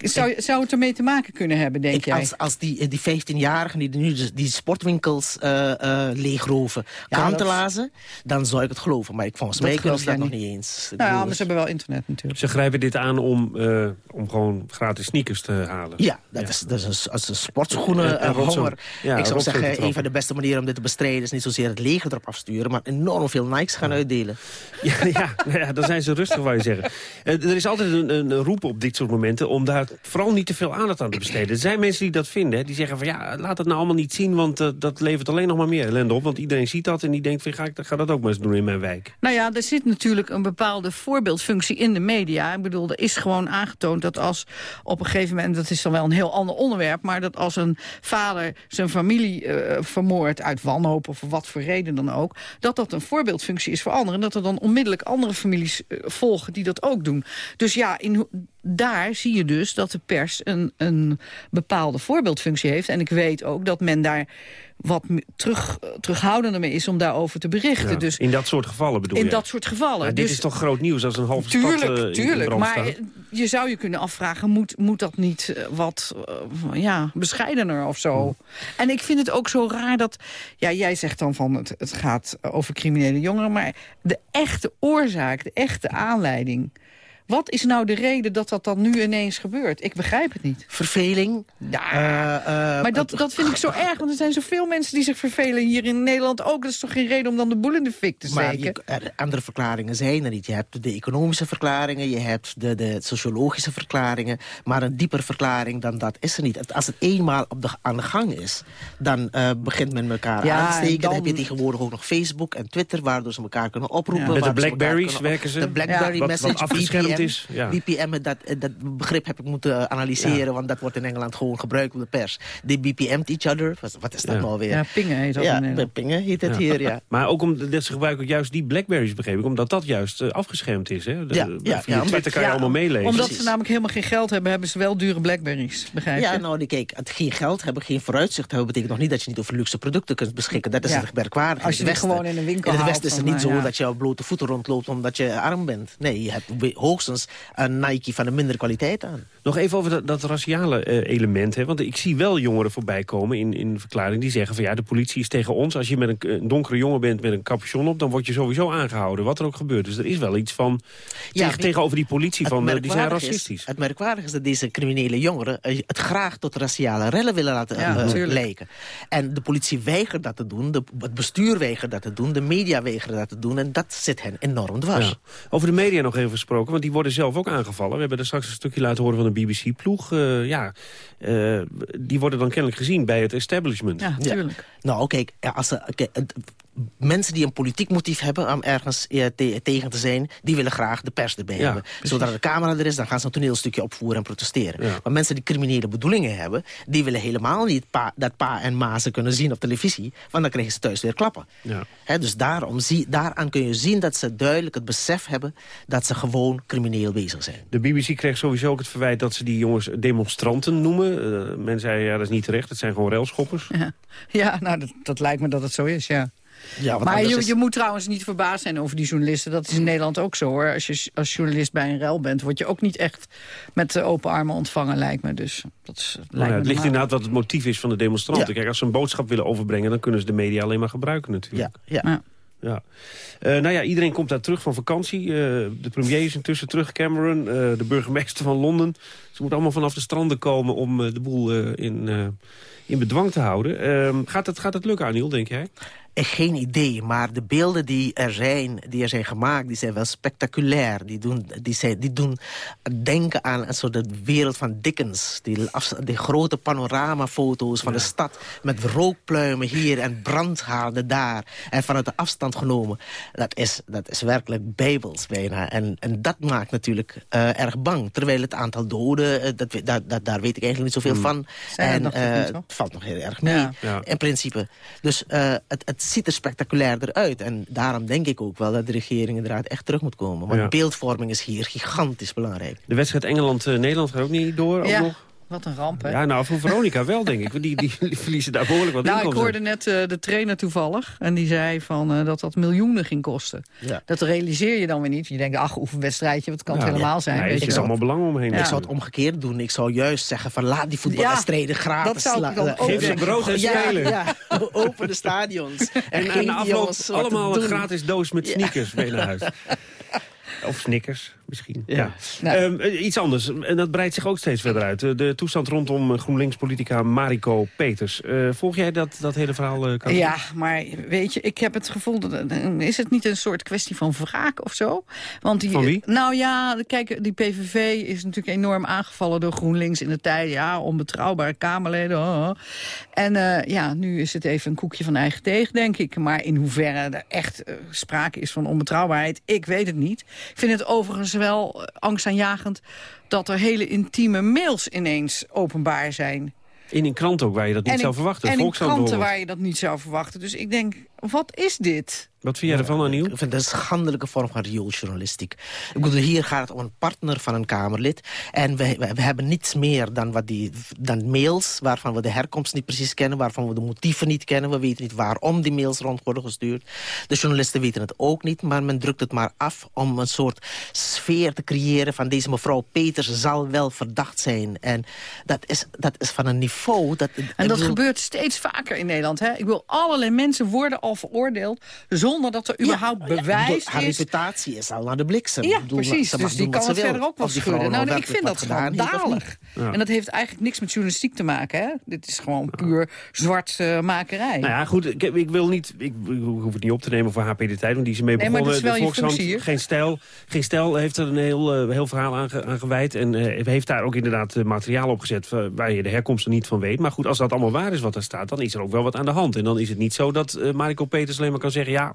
Zou, zou het ermee te maken kunnen hebben, denk ik, jij? Als, als die, die 15-jarigen die nu die, die sportwinkels uh, uh, leegroven, ja, kranten lazen, dan zou ik het geloven. Maar ik, volgens mij kunnen ze dat nog niet eens. Nou, ja, maar ze hebben wel internet natuurlijk. Ze grijpen dit aan om, uh, om gewoon gratis sneakers te halen. Ja, dat, ja. Is, dat is een, een sportschoenen en, honger. Ja, ik zou zeggen, een van de beste manieren om dit te bestrijden... is niet zozeer het leger erop afsturen... maar enorm veel Nikes gaan uitdelen. Ja, ja, ja, dan zijn ze rustig, wou je zeggen. er is altijd een, een roep op dit soort momenten... om daar vooral niet te veel aandacht aan te besteden. Er zijn mensen die dat vinden, hè, die zeggen van ja, laat het nou allemaal niet zien... want uh, dat levert alleen nog maar meer ellende op. Want iedereen ziet dat en die denkt van ga ik ga dat ook maar eens doen in mijn wijk. Nou ja, er zit natuurlijk een bepaalde voorbeeldfunctie in de media. Ik bedoel, er is gewoon aangetoond dat als op een gegeven moment... dat is dan wel een heel ander onderwerp... maar dat als een vader zijn familie uh, vermoordt uit wanhoop... of wat voor reden dan ook... dat dat een voorbeeldfunctie is voor anderen... en dat er dan onmiddellijk andere families uh, volgen die dat ook doen. Dus ja, in, daar zie je dus dat de pers een, een bepaalde voorbeeldfunctie heeft. En ik weet ook dat men daar wat terug, terughoudender mee is om daarover te berichten. Ja, dus in dat soort gevallen bedoel je? In dat soort gevallen. Ja, dit dus, is toch groot nieuws als een halve tuurlijk, stad uh, Tuurlijk, maar je zou je kunnen afvragen... moet, moet dat niet uh, wat uh, ja, bescheidener of zo? Hmm. En ik vind het ook zo raar dat... Ja, jij zegt dan van het, het gaat over criminele jongeren... maar de echte oorzaak, de echte aanleiding Wat is nou de reden dat dat dan nu ineens gebeurt? Ik begrijp het niet. Verveling. Ja, Eh, eh, maar dat, dat vind ik zo erg, want er zijn zoveel mensen die zich vervelen hier in Nederland ook. Dat is toch geen reden om dan de boel in de fik te Maar steken? je, er, andere verklaringen zijn er niet. Je hebt de economische verklaringen, je hebt de, de sociologische verklaringen. Maar een dieper verklaring dan dat is er niet. Als het eenmaal op de, aan de gang is, dan eh, begint men elkaar Ja, aan te steken. en Dan... dan- heb je tegenwoordig ook nog Facebook en Twitter... waardoor ze elkaar kunnen oproepen. Met de Blackberries werken ze. De Blackberry Ja. Wat- message, wat afgeschermd BPM. is, ja. BPM, dat, eh, dat begrip heb ik moeten analyseren... want dat wordt in Engeland gewoon gebruikt op de pers. Die BPM't each other, wat, wat is dat Ja. nou weer? Ja, pingen heet dat Ja, in Nederland. pingen heet het hier, ja. Maar ook omdat ze gebruiken juist die Blackberries, begreep ik. Omdat dat juist eh, afgeschermd is. Hè? De, Ja, via ja, ja, Twitter omdat- kan je allemaal meelezen. Omdat ze namelijk helemaal geen geld hebben, hebben ze wel dure Blackberries. Begrijp je? Ja, nou, die- kijk, het geen geld hebben, geen vooruitzicht hebben... betekent nog niet dat je niet over luxe producten kunt beschikken. Dat is Ja. het merkwaardige. Als je het Westen. gewoon in een winkel In het Westen is het niet eh, zo ja. dat je op blote voeten rondloopt... omdat je arm bent. Nee, je hebt we- hoogstens een Nike van een mindere kwaliteit aan. Nog even over dat, dat raciale eh, element. Hè? Want ik zie wel jongeren voorbij komen in, in verklaring die zeggen van ja, de politie is tegen ons. Als je met een, een donkere jongen bent met een capuchon op, dan word je sowieso aangehouden. Wat er ook gebeurt. Dus er is wel iets van tegen, weet- tegenover die politie van eh, die zijn racistisch. Is, het merkwaardige is dat deze criminele jongeren eh, het graag tot raciale rellen willen laten Ja, lijken. En de politie weigert dat te doen, de, het bestuur weigert dat te doen, de media weigeren dat te doen. En dat zit hen enorm dwars. Ja. Over de media nog even gesproken, want die worden zelf ook aangevallen. We hebben er straks een stukje laten horen van de BBC-ploeg. Eh, ja, eh, die worden dan kennelijk gezien bij het establishment. Ja, tuurlijk. Nou, kijk, ja, als kijk, het- mensen die een politiek motief hebben om ergens eh, te- tegen te zijn... die willen graag de pers erbij Ja, hebben. precies. Zodra de camera er is, dan gaan ze een toneelstukje opvoeren en protesteren. Ja. Maar mensen die criminele bedoelingen hebben... die willen helemaal niet pa- dat pa en ma ze kunnen zien op televisie... want dan krijgen ze thuis weer klappen. Ja. Hè, dus daarom zie, daaraan kun je zien dat ze duidelijk het besef hebben... dat ze gewoon crimineel bezig zijn. De BBC kreeg sowieso ook het verwijt dat ze die jongens demonstranten noemen. Eh, men zei, ja, dat is niet terecht, het zijn gewoon railschoppers. Ja, ja nou, dat, dat lijkt me dat het zo is, ja. Ja, want maar je, is- je moet trouwens niet verbaasd zijn over die journalisten. Dat is in Nederland ook zo, hoor. Als je als journalist bij een rel bent... word je ook niet echt met open armen ontvangen, lijkt me. Dus dat is, lijkt Nou ja, me het ligt inderdaad wat het motief is van de demonstranten. Ja. Kijk, als ze een boodschap willen overbrengen... dan kunnen ze de media alleen maar gebruiken natuurlijk. Ja, ja. Ja. Ja. Eh, nou ja, iedereen komt daar terug van vakantie. Eh, de premier is intussen terug, Cameron. eh, de burgemeester van Londen. Ze moeten allemaal vanaf de stranden komen om eh, de boel eh, in, eh, in bedwang te houden. Ehm, gaat, het, gaat het lukken, Aniel, denk jij? Ik geen idee, maar de beelden die er zijn, die er zijn gemaakt... die zijn wel spectaculair. Die doen, die zijn, die doen denken aan een soort wereld van Dickens. Die, af- die grote panoramafoto's van de stad... met rookpluimen hier en brandhaarden daar. En vanuit de afstand genomen. Dat is, dat is werkelijk bijbels bijna. En, en dat maakt natuurlijk eh, erg bang. Terwijl het aantal doden, eh, dat, dat, dat, daar weet ik eigenlijk niet zoveel van. Zijn er en nog eh, het valt nog heel erg mee, Ja. Ja. in principe. Dus eh, het, het ziet er spectaculairder uit. En daarom denk ik ook wel dat de regering inderdaad echt terug moet komen. Want Ja. beeldvorming is hier gigantisch belangrijk. De wedstrijd Engeland-Nederland gaat ook niet door. Ook nog? Wat een ramp, hè? Ja, nou, voor Veronica wel, denk ik. Want Die, die, die verliezen daar behoorlijk wat nou, ik inkomsten. hoorde net eh, de trainer toevallig. En die zei van, eh, dat dat miljoenen ging kosten. Ja. Dat realiseer je dan weer niet. Je denkt, ach, oefenwedstrijdje, wat kan het Ja. helemaal zijn? Nee, weet je is allemaal belang omheen. Ja. Ik zou het omgekeerd doen. Ik zou juist zeggen van laat die voetbalwedstrijden gratis. dat zou ik dan ook Geef ze brood en spelen. ja, open de stadions. En, En die afloop allemaal een gratis doos met sneakers mee naar huis. Of snickers, misschien. Ja. Nou. Ehm, eh, iets anders, en dat breidt zich ook steeds verder uit. De, de toestand rondom eh, GroenLinks-politica Mariko Peters. Eh, volg jij dat, dat hele verhaal, eh? Ja, maar weet je, ik heb het gevoel... dat- eh, is het niet een soort kwestie van wraak of zo? Want die, Van wie? Nou ja, kijk, die PVV is natuurlijk enorm aangevallen door GroenLinks in de tijd. Ja, onbetrouwbare Kamerleden. oh, oh. En eh, ja, nu is het even een koekje van eigen deeg, denk ik. Maar in hoeverre er echt eh, sprake is van onbetrouwbaarheid, ik weet het niet. Ik vind het overigens wel angstaanjagend dat er hele intieme mails ineens openbaar zijn. In een krant ook, waar je dat niet en zou in, verwachten. En in kranten waar je dat niet zou verwachten. Dus ik denk, wat is dit? Wat vind jij ervan, Aniel? Ik vind dat een schandelijke vorm van riooljournalistiek. Ik bedoel, hier gaat het om een partner van een Kamerlid. En we, we, we hebben niets meer dan, wat die, dan mails... waarvan we de herkomst niet precies kennen... waarvan we de motieven niet kennen. We weten niet waarom die mails rond worden gestuurd. De journalisten weten het ook niet, maar men drukt het maar af... om een soort sfeer te creëren van deze mevrouw Peters zal wel verdacht zijn. En dat is, dat is van een niveau... Dat, En dat gebeurt steeds vaker in Nederland. Hè? Ik wil allerlei mensen worden al veroordeeld... zonder dat er überhaupt Ja, bewijs haar is... reputatie is al naar de bliksem. Ja, bedoel, precies. ze Dus die kan het verder ook wel schudden. Nou, nou ik vind dat schandalig. Ja. En dat heeft eigenlijk niks met journalistiek te maken. Hè? Dit is gewoon puur zwartmakerij. Nou ja, goed, ik, ik wil niet, ik, ik hoef het niet op te nemen voor HP de Tijd, want die is ermee Nee, maar begonnen. dat is wel de je Volkskrant, functie hier. geen stijl, geen stijl heeft er een heel, eh, heel verhaal aan, ge- aan gewijd en eh, heeft daar ook inderdaad eh, materiaal op gezet waar je de herkomst er niet van weet. Maar goed, als dat allemaal waar is wat er staat, dan is er ook wel wat aan de hand. En dan is het niet zo dat eh Mariko Peters alleen maar kan zeggen, ja,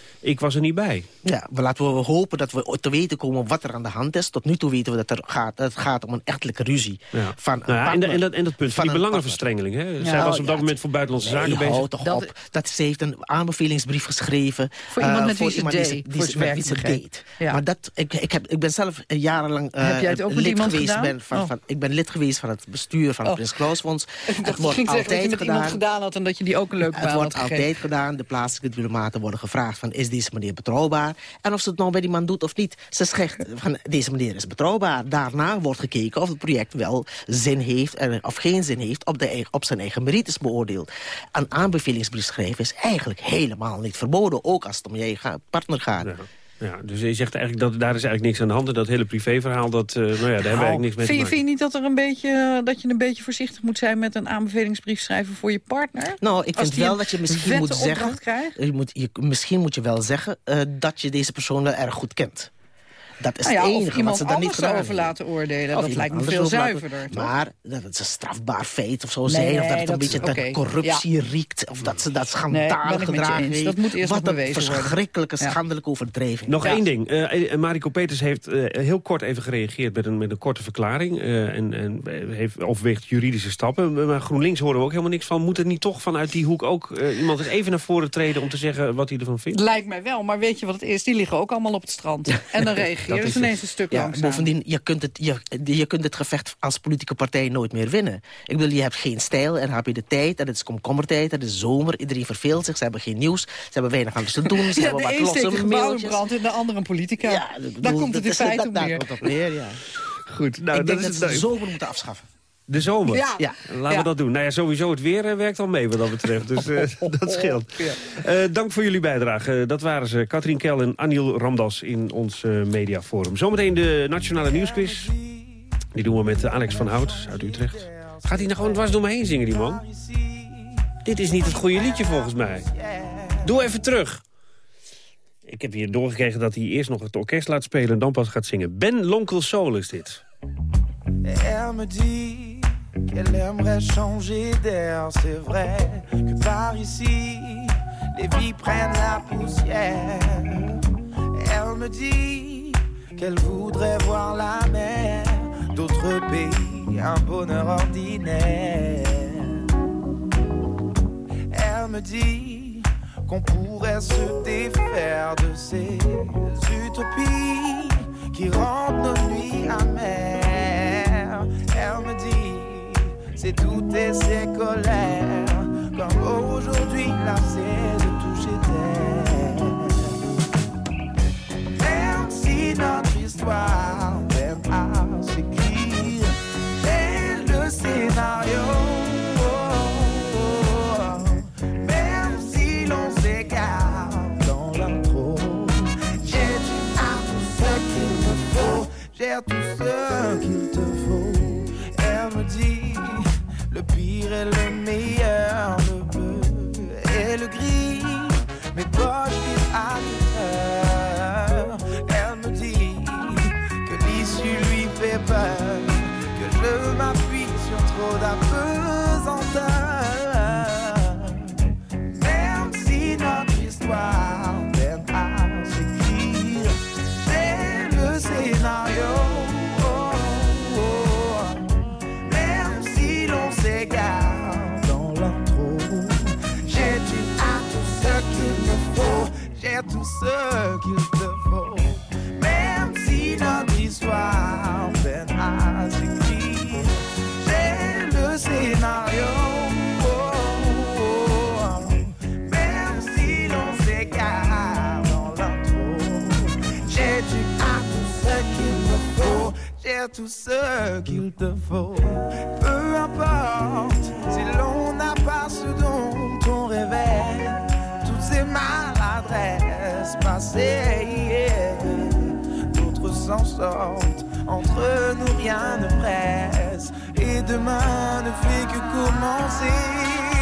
ik was er niet bij. Ja, we laten we hopen dat we te weten komen wat er aan de hand is. Tot nu toe weten we dat, er gaat, dat het gaat om een echtelijke ruzie. Ja. Van een Nou ja, en, partner- en, dat, en dat punt van die belangenverstrengeling. Hè? Ja, Zij was op ja, dat moment voor buitenlandse zaken bezig. toch Dat- op. Dat, ze heeft een aanbevelingsbrief geschreven. Voor iemand eh, met wie ze iemand die die voor met wie ze. Maar dat, ik, ik, heb, ik ben zelf jarenlang eh, Heb jij het ook met lid iemand geweest. gedaan? Ben van, Oh. van, ik ben lid geweest van het bestuur van het Oh. Prins Klaus Fonds. Ik Het wordt ging zeggen dat je altijd met iemand gedaan. gedaan had... en dat je die ook een leuke Het baan wordt had gegeven. altijd gedaan. De plaatselijke diplomaten worden gevraagd van... is deze meneer betrouwbaar? En of ze het nou bij die man doet of niet. Ze zegt van deze meneer is betrouwbaar. Daarna wordt gekeken of het project wel zin heeft... en of geen zin heeft op, de, op zijn eigen merites beoordeeld. Een aanbevelingsbrief schrijven is eigenlijk helemaal niet verboden. Ook als het om je partner gaat. Dus je zegt eigenlijk dat daar is eigenlijk niks aan de hand. En dat hele privéverhaal, dat, eh, nou ja, daar hebben we eigenlijk niks mee te vind, je, maken. vind je niet dat, er een beetje, dat je een beetje voorzichtig moet zijn... met een aanbevelingsbrief schrijven voor je partner? Nou, ik Als vind wel dat je misschien moet zeggen... Je moet, je, misschien moet je wel zeggen eh, dat je deze persoon wel erg goed kent. Dat is Nou ja, het enige wat iemand ze dan niet anders gedaan erover hebben. laten oordelen. Of dat lijkt me veel zuiverder, toch? Maar dat het een strafbaar feit of zo Nee, zijn... of dat het een beetje dat oké, corruptie ja. riekt... of dat ze dat Nee, schandalig gedragen heeft. Dat moet eerst Wat een worden. verschrikkelijke, Ja. schandelijke overdrijving. Nog één ding. Eh, eh, Mariko Peters heeft eh, heel kort even gereageerd met een, met een korte verklaring. eh, en, en heeft overweegt juridische stappen. Maar GroenLinks horen we ook helemaal niks van. Moet er niet toch vanuit die hoek ook iemand eens even naar voren treden... om te zeggen wat hij ervan vindt? Lijkt mij wel, maar weet je wat het is? Die liggen ook allemaal op het strand. En dan reageren Dat is ineens een stuk ja, langzaam. Bovendien, je kunt, het, je, je kunt het gevecht als politieke partij nooit meer winnen. Ik bedoel, je hebt geen stijl en heb je de tijd. En het is komkommertijd, het is zomer. Iedereen verveelt zich, ze hebben geen nieuws. Ze hebben weinig anders te doen. Ze Ja, hebben de wat losse in mailtjes. brand en de ander een politica. Ja, Daar komt het dat in feite dat- op daar neer. komt het op neer, ja. Goed, nou, ik denk dat dat, is ze de zomer moeten afschaffen. De zomer? Ja. Ja. Laten Ja. we dat doen. Nou ja, sowieso het weer eh, werkt al mee wat dat betreft. Dus eh, dat scheelt. Eh, dank voor jullie bijdrage. Dat waren ze, Katrien Kel en Aniel Ramdas in ons mediaforum. Zometeen de Nationale Nieuwsquiz. Die doen we met Alex van Hout uit Utrecht. Gaat hij nou gewoon dwars door me heen zingen, die man? Dit is niet het goede liedje volgens mij. Doe even terug. Ik heb hier doorgekregen dat hij eerst nog het orkest laat spelen... en dan pas gaat zingen. Ben Lonkel Soul is dit qu'elle aimerait changer d'air. C'est vrai que par ici, les vies prennent la poussière. Elle me dit qu'elle voudrait voir la mer d'autres pays, un bonheur ordinaire. Elle me dit qu'on pourrait se défaire de ces utopies qui rendent nos nuits amères. C'est toutes ses colères, comme aujourd'hui lassée de toucher terre. Même notre histoire. Peine le meilleur, le bleu et le gris. Mes poches vivent à. Elle me dit que l'issue lui fait peur, que je m'appuie sur trop d'apesanteur. Te faut. Même si notre histoire à s'écrire, j'ai le scénario. Même si l'on s'égare dans l'intro, j'ai du à tout ce qu'il me faut. J'ai tout ce qu'il te faut. Peu importe passée. D'autres s'en sortent, entre nous rien ne presse. Et demain ne fait que commencer.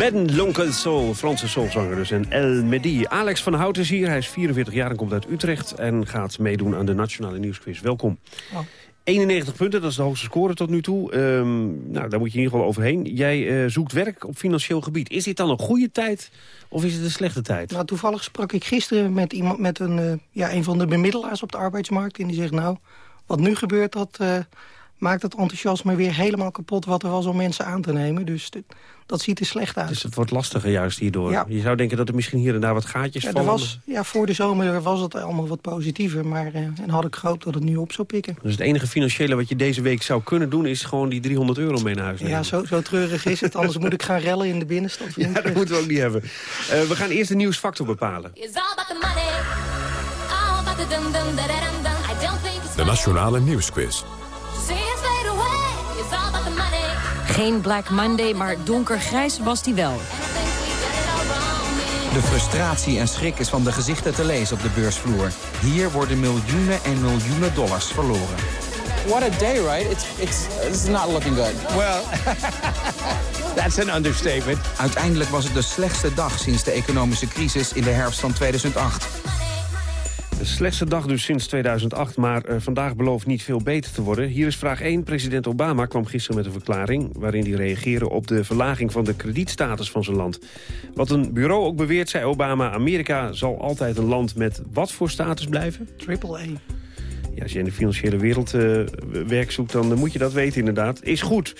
Ben Lonkel Soul, Franse soulzanger dus. En El Medi. Alex van Hout is hier. Hij is 44 jaar en komt uit Utrecht. En gaat meedoen aan de Nationale Nieuwsquiz. Welkom. 91 punten, dat is de hoogste score tot nu toe. Ehm, nou, daar moet je in ieder geval overheen. Jij eh, zoekt werk op financieel gebied. Is dit dan een goede tijd of is het een slechte tijd? Nou, toevallig sprak ik gisteren met, iemand, met een, eh, ja, een van de bemiddelaars op de arbeidsmarkt. En die zegt, nou, wat nu gebeurt, dat eh, maakt het enthousiasme weer helemaal kapot... wat er was om mensen aan te nemen. Dus dit- dat ziet er slecht uit. Dus het wordt lastiger juist hierdoor. Ja. Je zou denken dat er misschien hier en daar wat gaatjes Ja, vallen. was, ja, voor de zomer was het allemaal wat positiever. Maar eh, en had ik gehoopt dat het nu op zou pikken. Dus het enige financiële wat je deze week zou kunnen doen... is gewoon die 300 euro mee naar huis nemen. Ja, zo, zo treurig is het. Anders moet ik gaan rellen in de binnenstad. Ja, dat moeten we ook niet hebben. Eh, we gaan eerst de nieuwsfactor bepalen. It's all about Geen Black Monday, maar donkergrijs was die wel. De frustratie en schrik is van de gezichten te lezen op de beursvloer. Hier worden miljoenen en miljoenen dollars verloren. What a day, right? It's it's it's not looking good. Well, that's an understatement. Uiteindelijk was het de slechtste dag sinds de economische crisis in de herfst van 2008. De slechtste dag dus sinds 2008, maar eh, vandaag belooft niet veel beter te worden. Hier is vraag 1. President Obama kwam gisteren met een verklaring... waarin hij reageerde op de verlaging van de kredietstatus van zijn land. Wat een bureau ook beweert, zei Obama... Amerika zal altijd een land met wat voor status blijven? Triple A. Ja, als je in de financiële wereld eh, werk zoekt, dan moet je dat weten inderdaad. Is goed.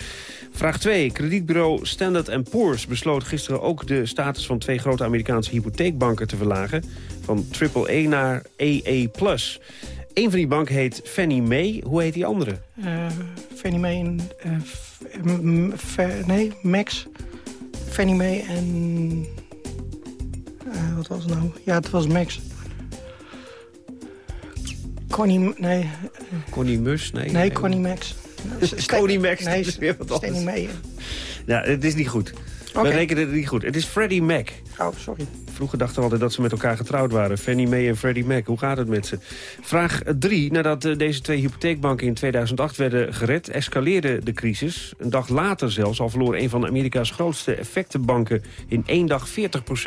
Vraag 2. Kredietbureau Standard Poor's besloot gisteren ook de status van twee grote Amerikaanse hypotheekbanken te verlagen. Van AAA naar AA+. Een van die banken heet Fannie Mae. Hoe heet die andere? Eh, Fannie Mae en... eh, nee, Max. Fannie Mae en... eh, wat was het nou? Ja, het was Max. Connie... Nee, Connie Mus? Nee, nee Connie Max. Nee, dat is weer wat anders. Mae. Ja, het is niet goed. We rekenen het niet goed. Het is Freddie Mac. Oh, sorry. Vroeger dachten we altijd dat ze met elkaar getrouwd waren. Fannie Mae en Freddie Mac. Hoe gaat het met ze? Vraag 3. Nadat eh, deze twee hypotheekbanken in 2008 werden gered... escaleerde de crisis. Een dag later zelfs al verloor een van Amerika's grootste effectenbanken... in één dag 40%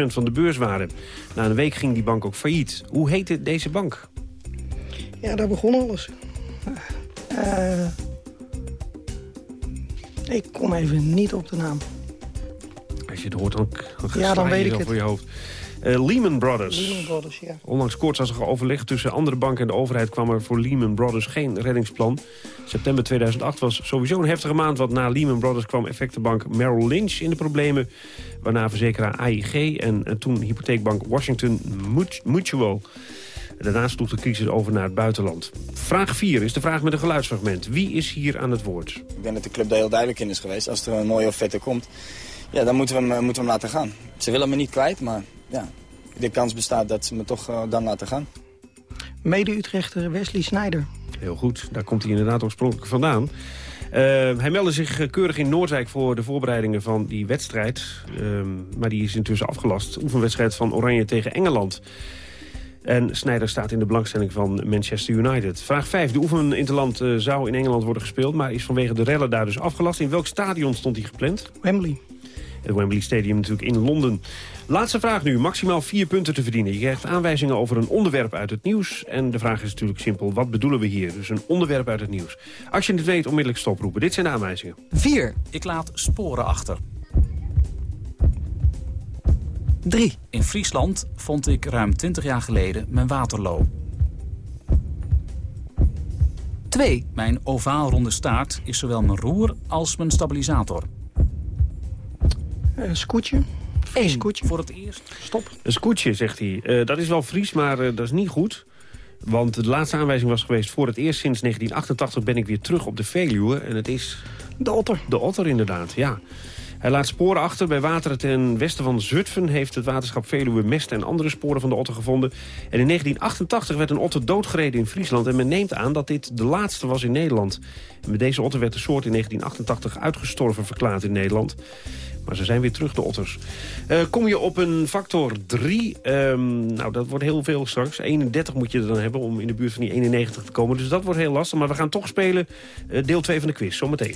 van de beurswaarde. Na een week ging die bank ook failliet. Hoe heette deze bank? Ja, daar begon alles. Eh, ik kom even niet op de naam. Als je het hoort, dan, dan Ja, dan weet ik het. voor je hoofd. Eh, Lehman Brothers. Lehman Brothers, ja. Ondanks koortsachtig overleg tussen andere banken en de overheid... kwam er voor Lehman Brothers geen reddingsplan. September 2008 was sowieso een heftige maand... want na Lehman Brothers kwam effectenbank Merrill Lynch in de problemen... waarna verzekeraar AIG en, en toen hypotheekbank Washington Mut- Mutual... Daarna sloeg de crisis over naar het buitenland. Vraag 4 is de vraag met een geluidsfragment. Wie is hier aan het woord? Ik denk dat de club daar heel duidelijk in is geweest. Als er een mooie offerte komt, ja, dan moeten we, hem, eh, moeten we hem laten gaan. Ze willen me niet kwijt, maar ja, de kans bestaat dat ze me toch eh, dan laten gaan. Mede-Utrechter Wesley Snijder. Heel goed, daar komt hij inderdaad oorspronkelijk vandaan. Eh, hij meldde zich eh, keurig in Noordwijk voor de voorbereidingen van die wedstrijd. Ehm, maar die is intussen afgelast. Oefenwedstrijd van Oranje tegen Engeland. En Sneijder staat in de belangstelling van Manchester United. Vraag 5. De oefeninterland uh, zou in Engeland worden gespeeld... maar is vanwege de rellen daar dus afgelast. In welk stadion stond hij gepland? Wembley. Het Wembley Stadium natuurlijk in Londen. Laatste vraag nu. Maximaal vier punten te verdienen. Je krijgt aanwijzingen over een onderwerp uit het nieuws. En de vraag is natuurlijk simpel. Wat bedoelen we hier? Dus een onderwerp uit het nieuws. Als je het weet, onmiddellijk stoproepen. Dit zijn de aanwijzingen. 4. Ik laat sporen achter. 3. In Friesland vond ik ruim 20 jaar geleden mijn waterloo. 2. Mijn ovaalronde staart is zowel mijn roer als mijn stabilisator. Een scootje. Eén. Voor het eerst. Stop. Een scootje, zegt hij. Uh, dat is wel Fries, maar uh, dat is niet goed. Want de laatste aanwijzing was geweest... voor het eerst sinds 1988 ben ik weer terug op de Veluwe. En het is... De otter. De otter, inderdaad, ja. Hij laat sporen achter. Bij wateren ten westen van Zutphen heeft het waterschap Veluwe mest en andere sporen van de otter gevonden. En in 1988 werd een otter doodgereden in Friesland. En men neemt aan dat dit de laatste was in Nederland. En met deze otter werd de soort in 1988 uitgestorven verklaard in Nederland. Maar ze zijn weer terug, de otters. Uh, kom je op een factor 3, um, nou dat wordt heel veel straks. 31 moet je er dan hebben om in de buurt van die 91 te komen. Dus dat wordt heel lastig, maar we gaan toch spelen uh, deel 2 van de quiz, zometeen.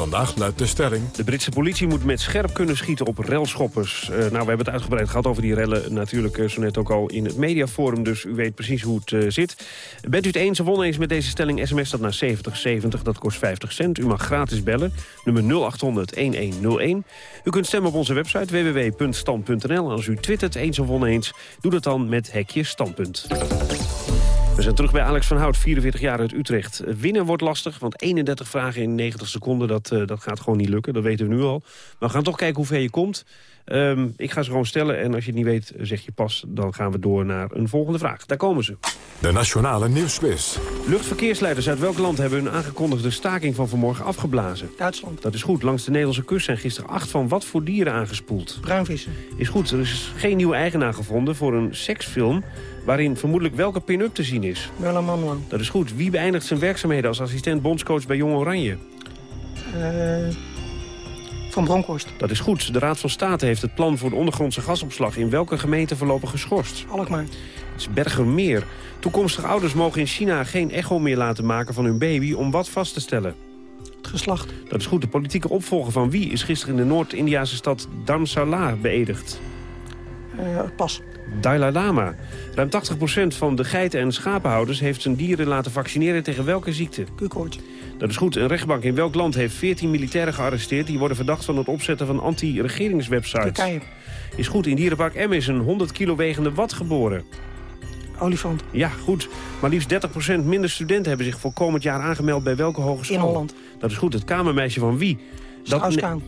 Vandaag luidt de stelling. De Britse politie moet met scherp kunnen schieten op relschoppers. Uh, nou, we hebben het uitgebreid gehad over die rellen. Natuurlijk uh, zo net ook al in het mediaforum. Dus u weet precies hoe het uh, zit. Bent u het eens of oneens met deze stelling? SMS dat naar 7070. Dat kost 50 cent. U mag gratis bellen. Nummer 0800-1101. U kunt stemmen op onze website www.stand.nl. Als u twittert eens of oneens, doe dat dan met hekje standpunt. We zijn terug bij Alex van Hout, 44 jaar uit Utrecht. Winnen wordt lastig, want 31 vragen in 90 seconden, dat, uh, dat gaat gewoon niet lukken. Dat weten we nu al. Maar we gaan toch kijken hoe ver je komt. Um, ik ga ze gewoon stellen en als je het niet weet, zeg je pas. Dan gaan we door naar een volgende vraag. Daar komen ze. De Nationale Nieuwsquiz. Luchtverkeersleiders uit welk land hebben hun aangekondigde staking van vanmorgen afgeblazen? Duitsland. Dat is goed. Langs de Nederlandse kust zijn gisteren acht van wat voor dieren aangespoeld? Bruinvissen. Is goed. Er is geen nieuwe eigenaar gevonden voor een seksfilm waarin vermoedelijk welke pin-up te zien is. Bella Manuel. Dat is goed. Wie beëindigt zijn werkzaamheden als assistent bondscoach bij Jong Oranje? Uh, van Bronkhorst. Dat is goed. De Raad van State heeft het plan voor de ondergrondse gasopslag... in welke gemeente voorlopig geschorst? Alkmaar. Het is Bergermeer. Toekomstige ouders mogen in China geen echo meer laten maken van hun baby... om wat vast te stellen? Het geslacht. Dat is goed. De politieke opvolger van wie is gisteren in de Noord-Indiase stad Dharamsala beëdigd? Uh, pas. Dalai Lama. Ruim 80% van de geiten- en schapenhouders heeft zijn dieren laten vaccineren tegen welke ziekte? Q-koorts. Dat is goed. Een rechtbank in welk land heeft 14 militairen gearresteerd... die worden verdacht van het opzetten van anti-regeringswebsites? Turkije. Is goed. In dierenpark M is een 100 kilo wegende wat geboren? Olifant. Ja, goed. Maar liefst 30% minder studenten hebben zich voor komend jaar aangemeld bij welke hogeschool? In Holland. Dat is goed. Het kamermeisje van wie? Strauss-Kaan.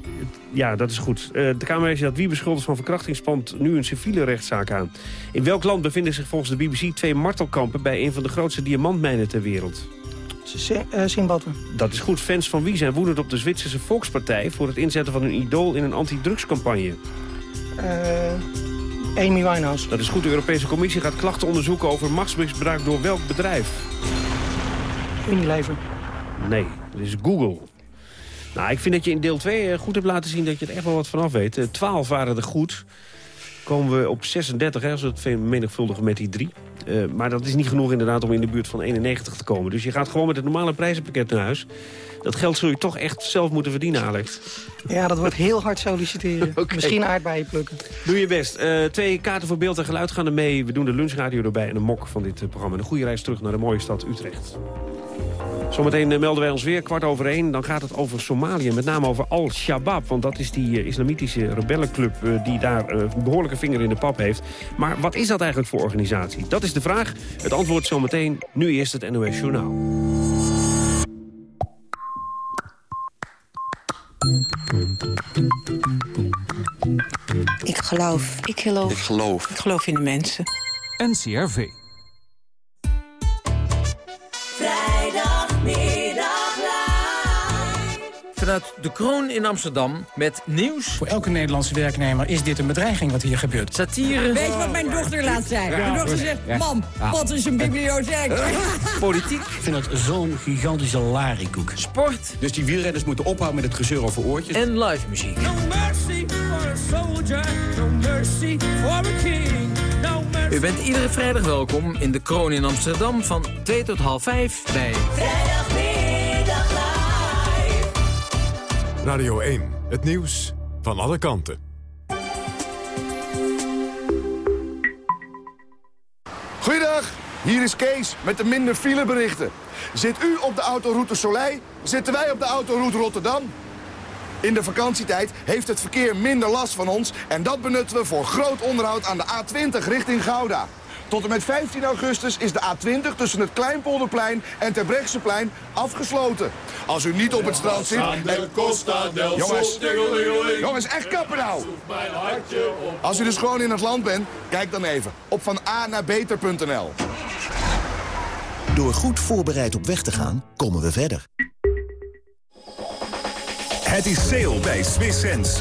Ja, dat is goed. Uh, de Kamermeisje dat wie beschuldigd van verkrachting spant nu een civiele rechtszaak aan. In welk land bevinden zich volgens de BBC twee martelkampen... bij een van de grootste diamantmijnen ter wereld? Zimbabwe. Dat is goed. Fans van wie zijn woedend op de Zwitserse Volkspartij... voor het inzetten van hun idool in een antidrugscampagne? Uh, Amy Winehouse. Dat is goed. De Europese Commissie gaat klachten onderzoeken over machtsmisbruik door welk bedrijf? Unilever. Nee, dat is Google. Nou, ik vind dat je in deel 2 goed hebt laten zien dat je er echt wel wat vanaf weet. 12 waren er goed. Komen we op 36, hè, als we het vermenigvuldigen met die 3. Uh, maar dat is niet genoeg inderdaad om in de buurt van 91 te komen. Dus je gaat gewoon met het normale prijzenpakket naar huis. Dat geld zul je toch echt zelf moeten verdienen, Alex. Ja, dat wordt heel hard solliciteren. okay. Misschien aardbeien plukken. Doe je best. Uh, twee kaarten voor beeld en geluid gaan er mee. We doen de lunchradio erbij en een mok van dit programma. Een goede reis terug naar de mooie stad Utrecht. Zometeen melden wij ons weer, kwart over één. Dan gaat het over Somalië, met name over Al-Shabaab. Want dat is die uh, islamitische rebellenclub uh, die daar uh, een behoorlijke vinger in de pap heeft. Maar wat is dat eigenlijk voor organisatie? Dat is de vraag. Het antwoord zometeen. Nu eerst het NOS Journaal. Ik geloof. Ik geloof. Ik geloof. Ik geloof in de mensen. NCRV. Vanuit de Kroon in Amsterdam met nieuws. Voor elke Nederlandse werknemer is dit een bedreiging wat hier gebeurt. Satire. Weet je wat mijn dochter laat zei? Ja. Mijn dochter zegt, Ja. mam, Ja. wat is een bibliotheek? Politiek. Ik vind het zo'n gigantische larikoek. Sport. Dus die wielrenners moeten ophouden met het gezeur over oortjes. En live muziek. No mercy for a soldier, no mercy for a king. No mercy. U bent iedere vrijdag welkom in de Kroon in Amsterdam van 2 tot half 5 bij... Vrijdagmiddag Radio 1, het nieuws van alle kanten. Goeiedag, hier is Kees met de minder fileberichten. Zit u op de autoroute Soleil, zitten wij op de autoroute Rotterdam. In de vakantietijd heeft het verkeer minder last van ons... en dat benutten we voor groot onderhoud aan de A20 richting Gouda. Tot en met 15 augustus is de A20 tussen het Kleinpolderplein en Terbrechtseplein afgesloten. Als u niet op het strand zit... en- Jongens, jongens, echt kappen nou! Als u dus gewoon in het land bent, kijk dan even op van A naar beter.nl. Door goed voorbereid op weg te gaan, komen we verder. Het is sale bij Swiss Sense.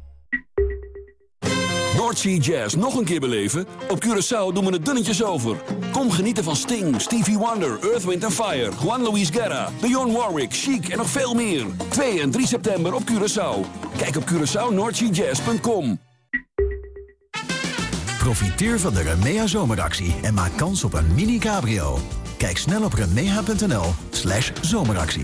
Noordsea Jazz nog een keer beleven? Op Curaçao doen we het dunnetjes over. Kom genieten van Sting, Stevie Wonder, Earth, Wind Fire... Juan Luis Guerra, Dionne Warwick, Chic en nog veel meer. 2 en 3 september op Curaçao. Kijk op CuraçaoNoordseaJazz.com. Profiteer van de Remea zomeractie en maak kans op een mini cabrio. Kijk snel op remea.nl slash zomeractie.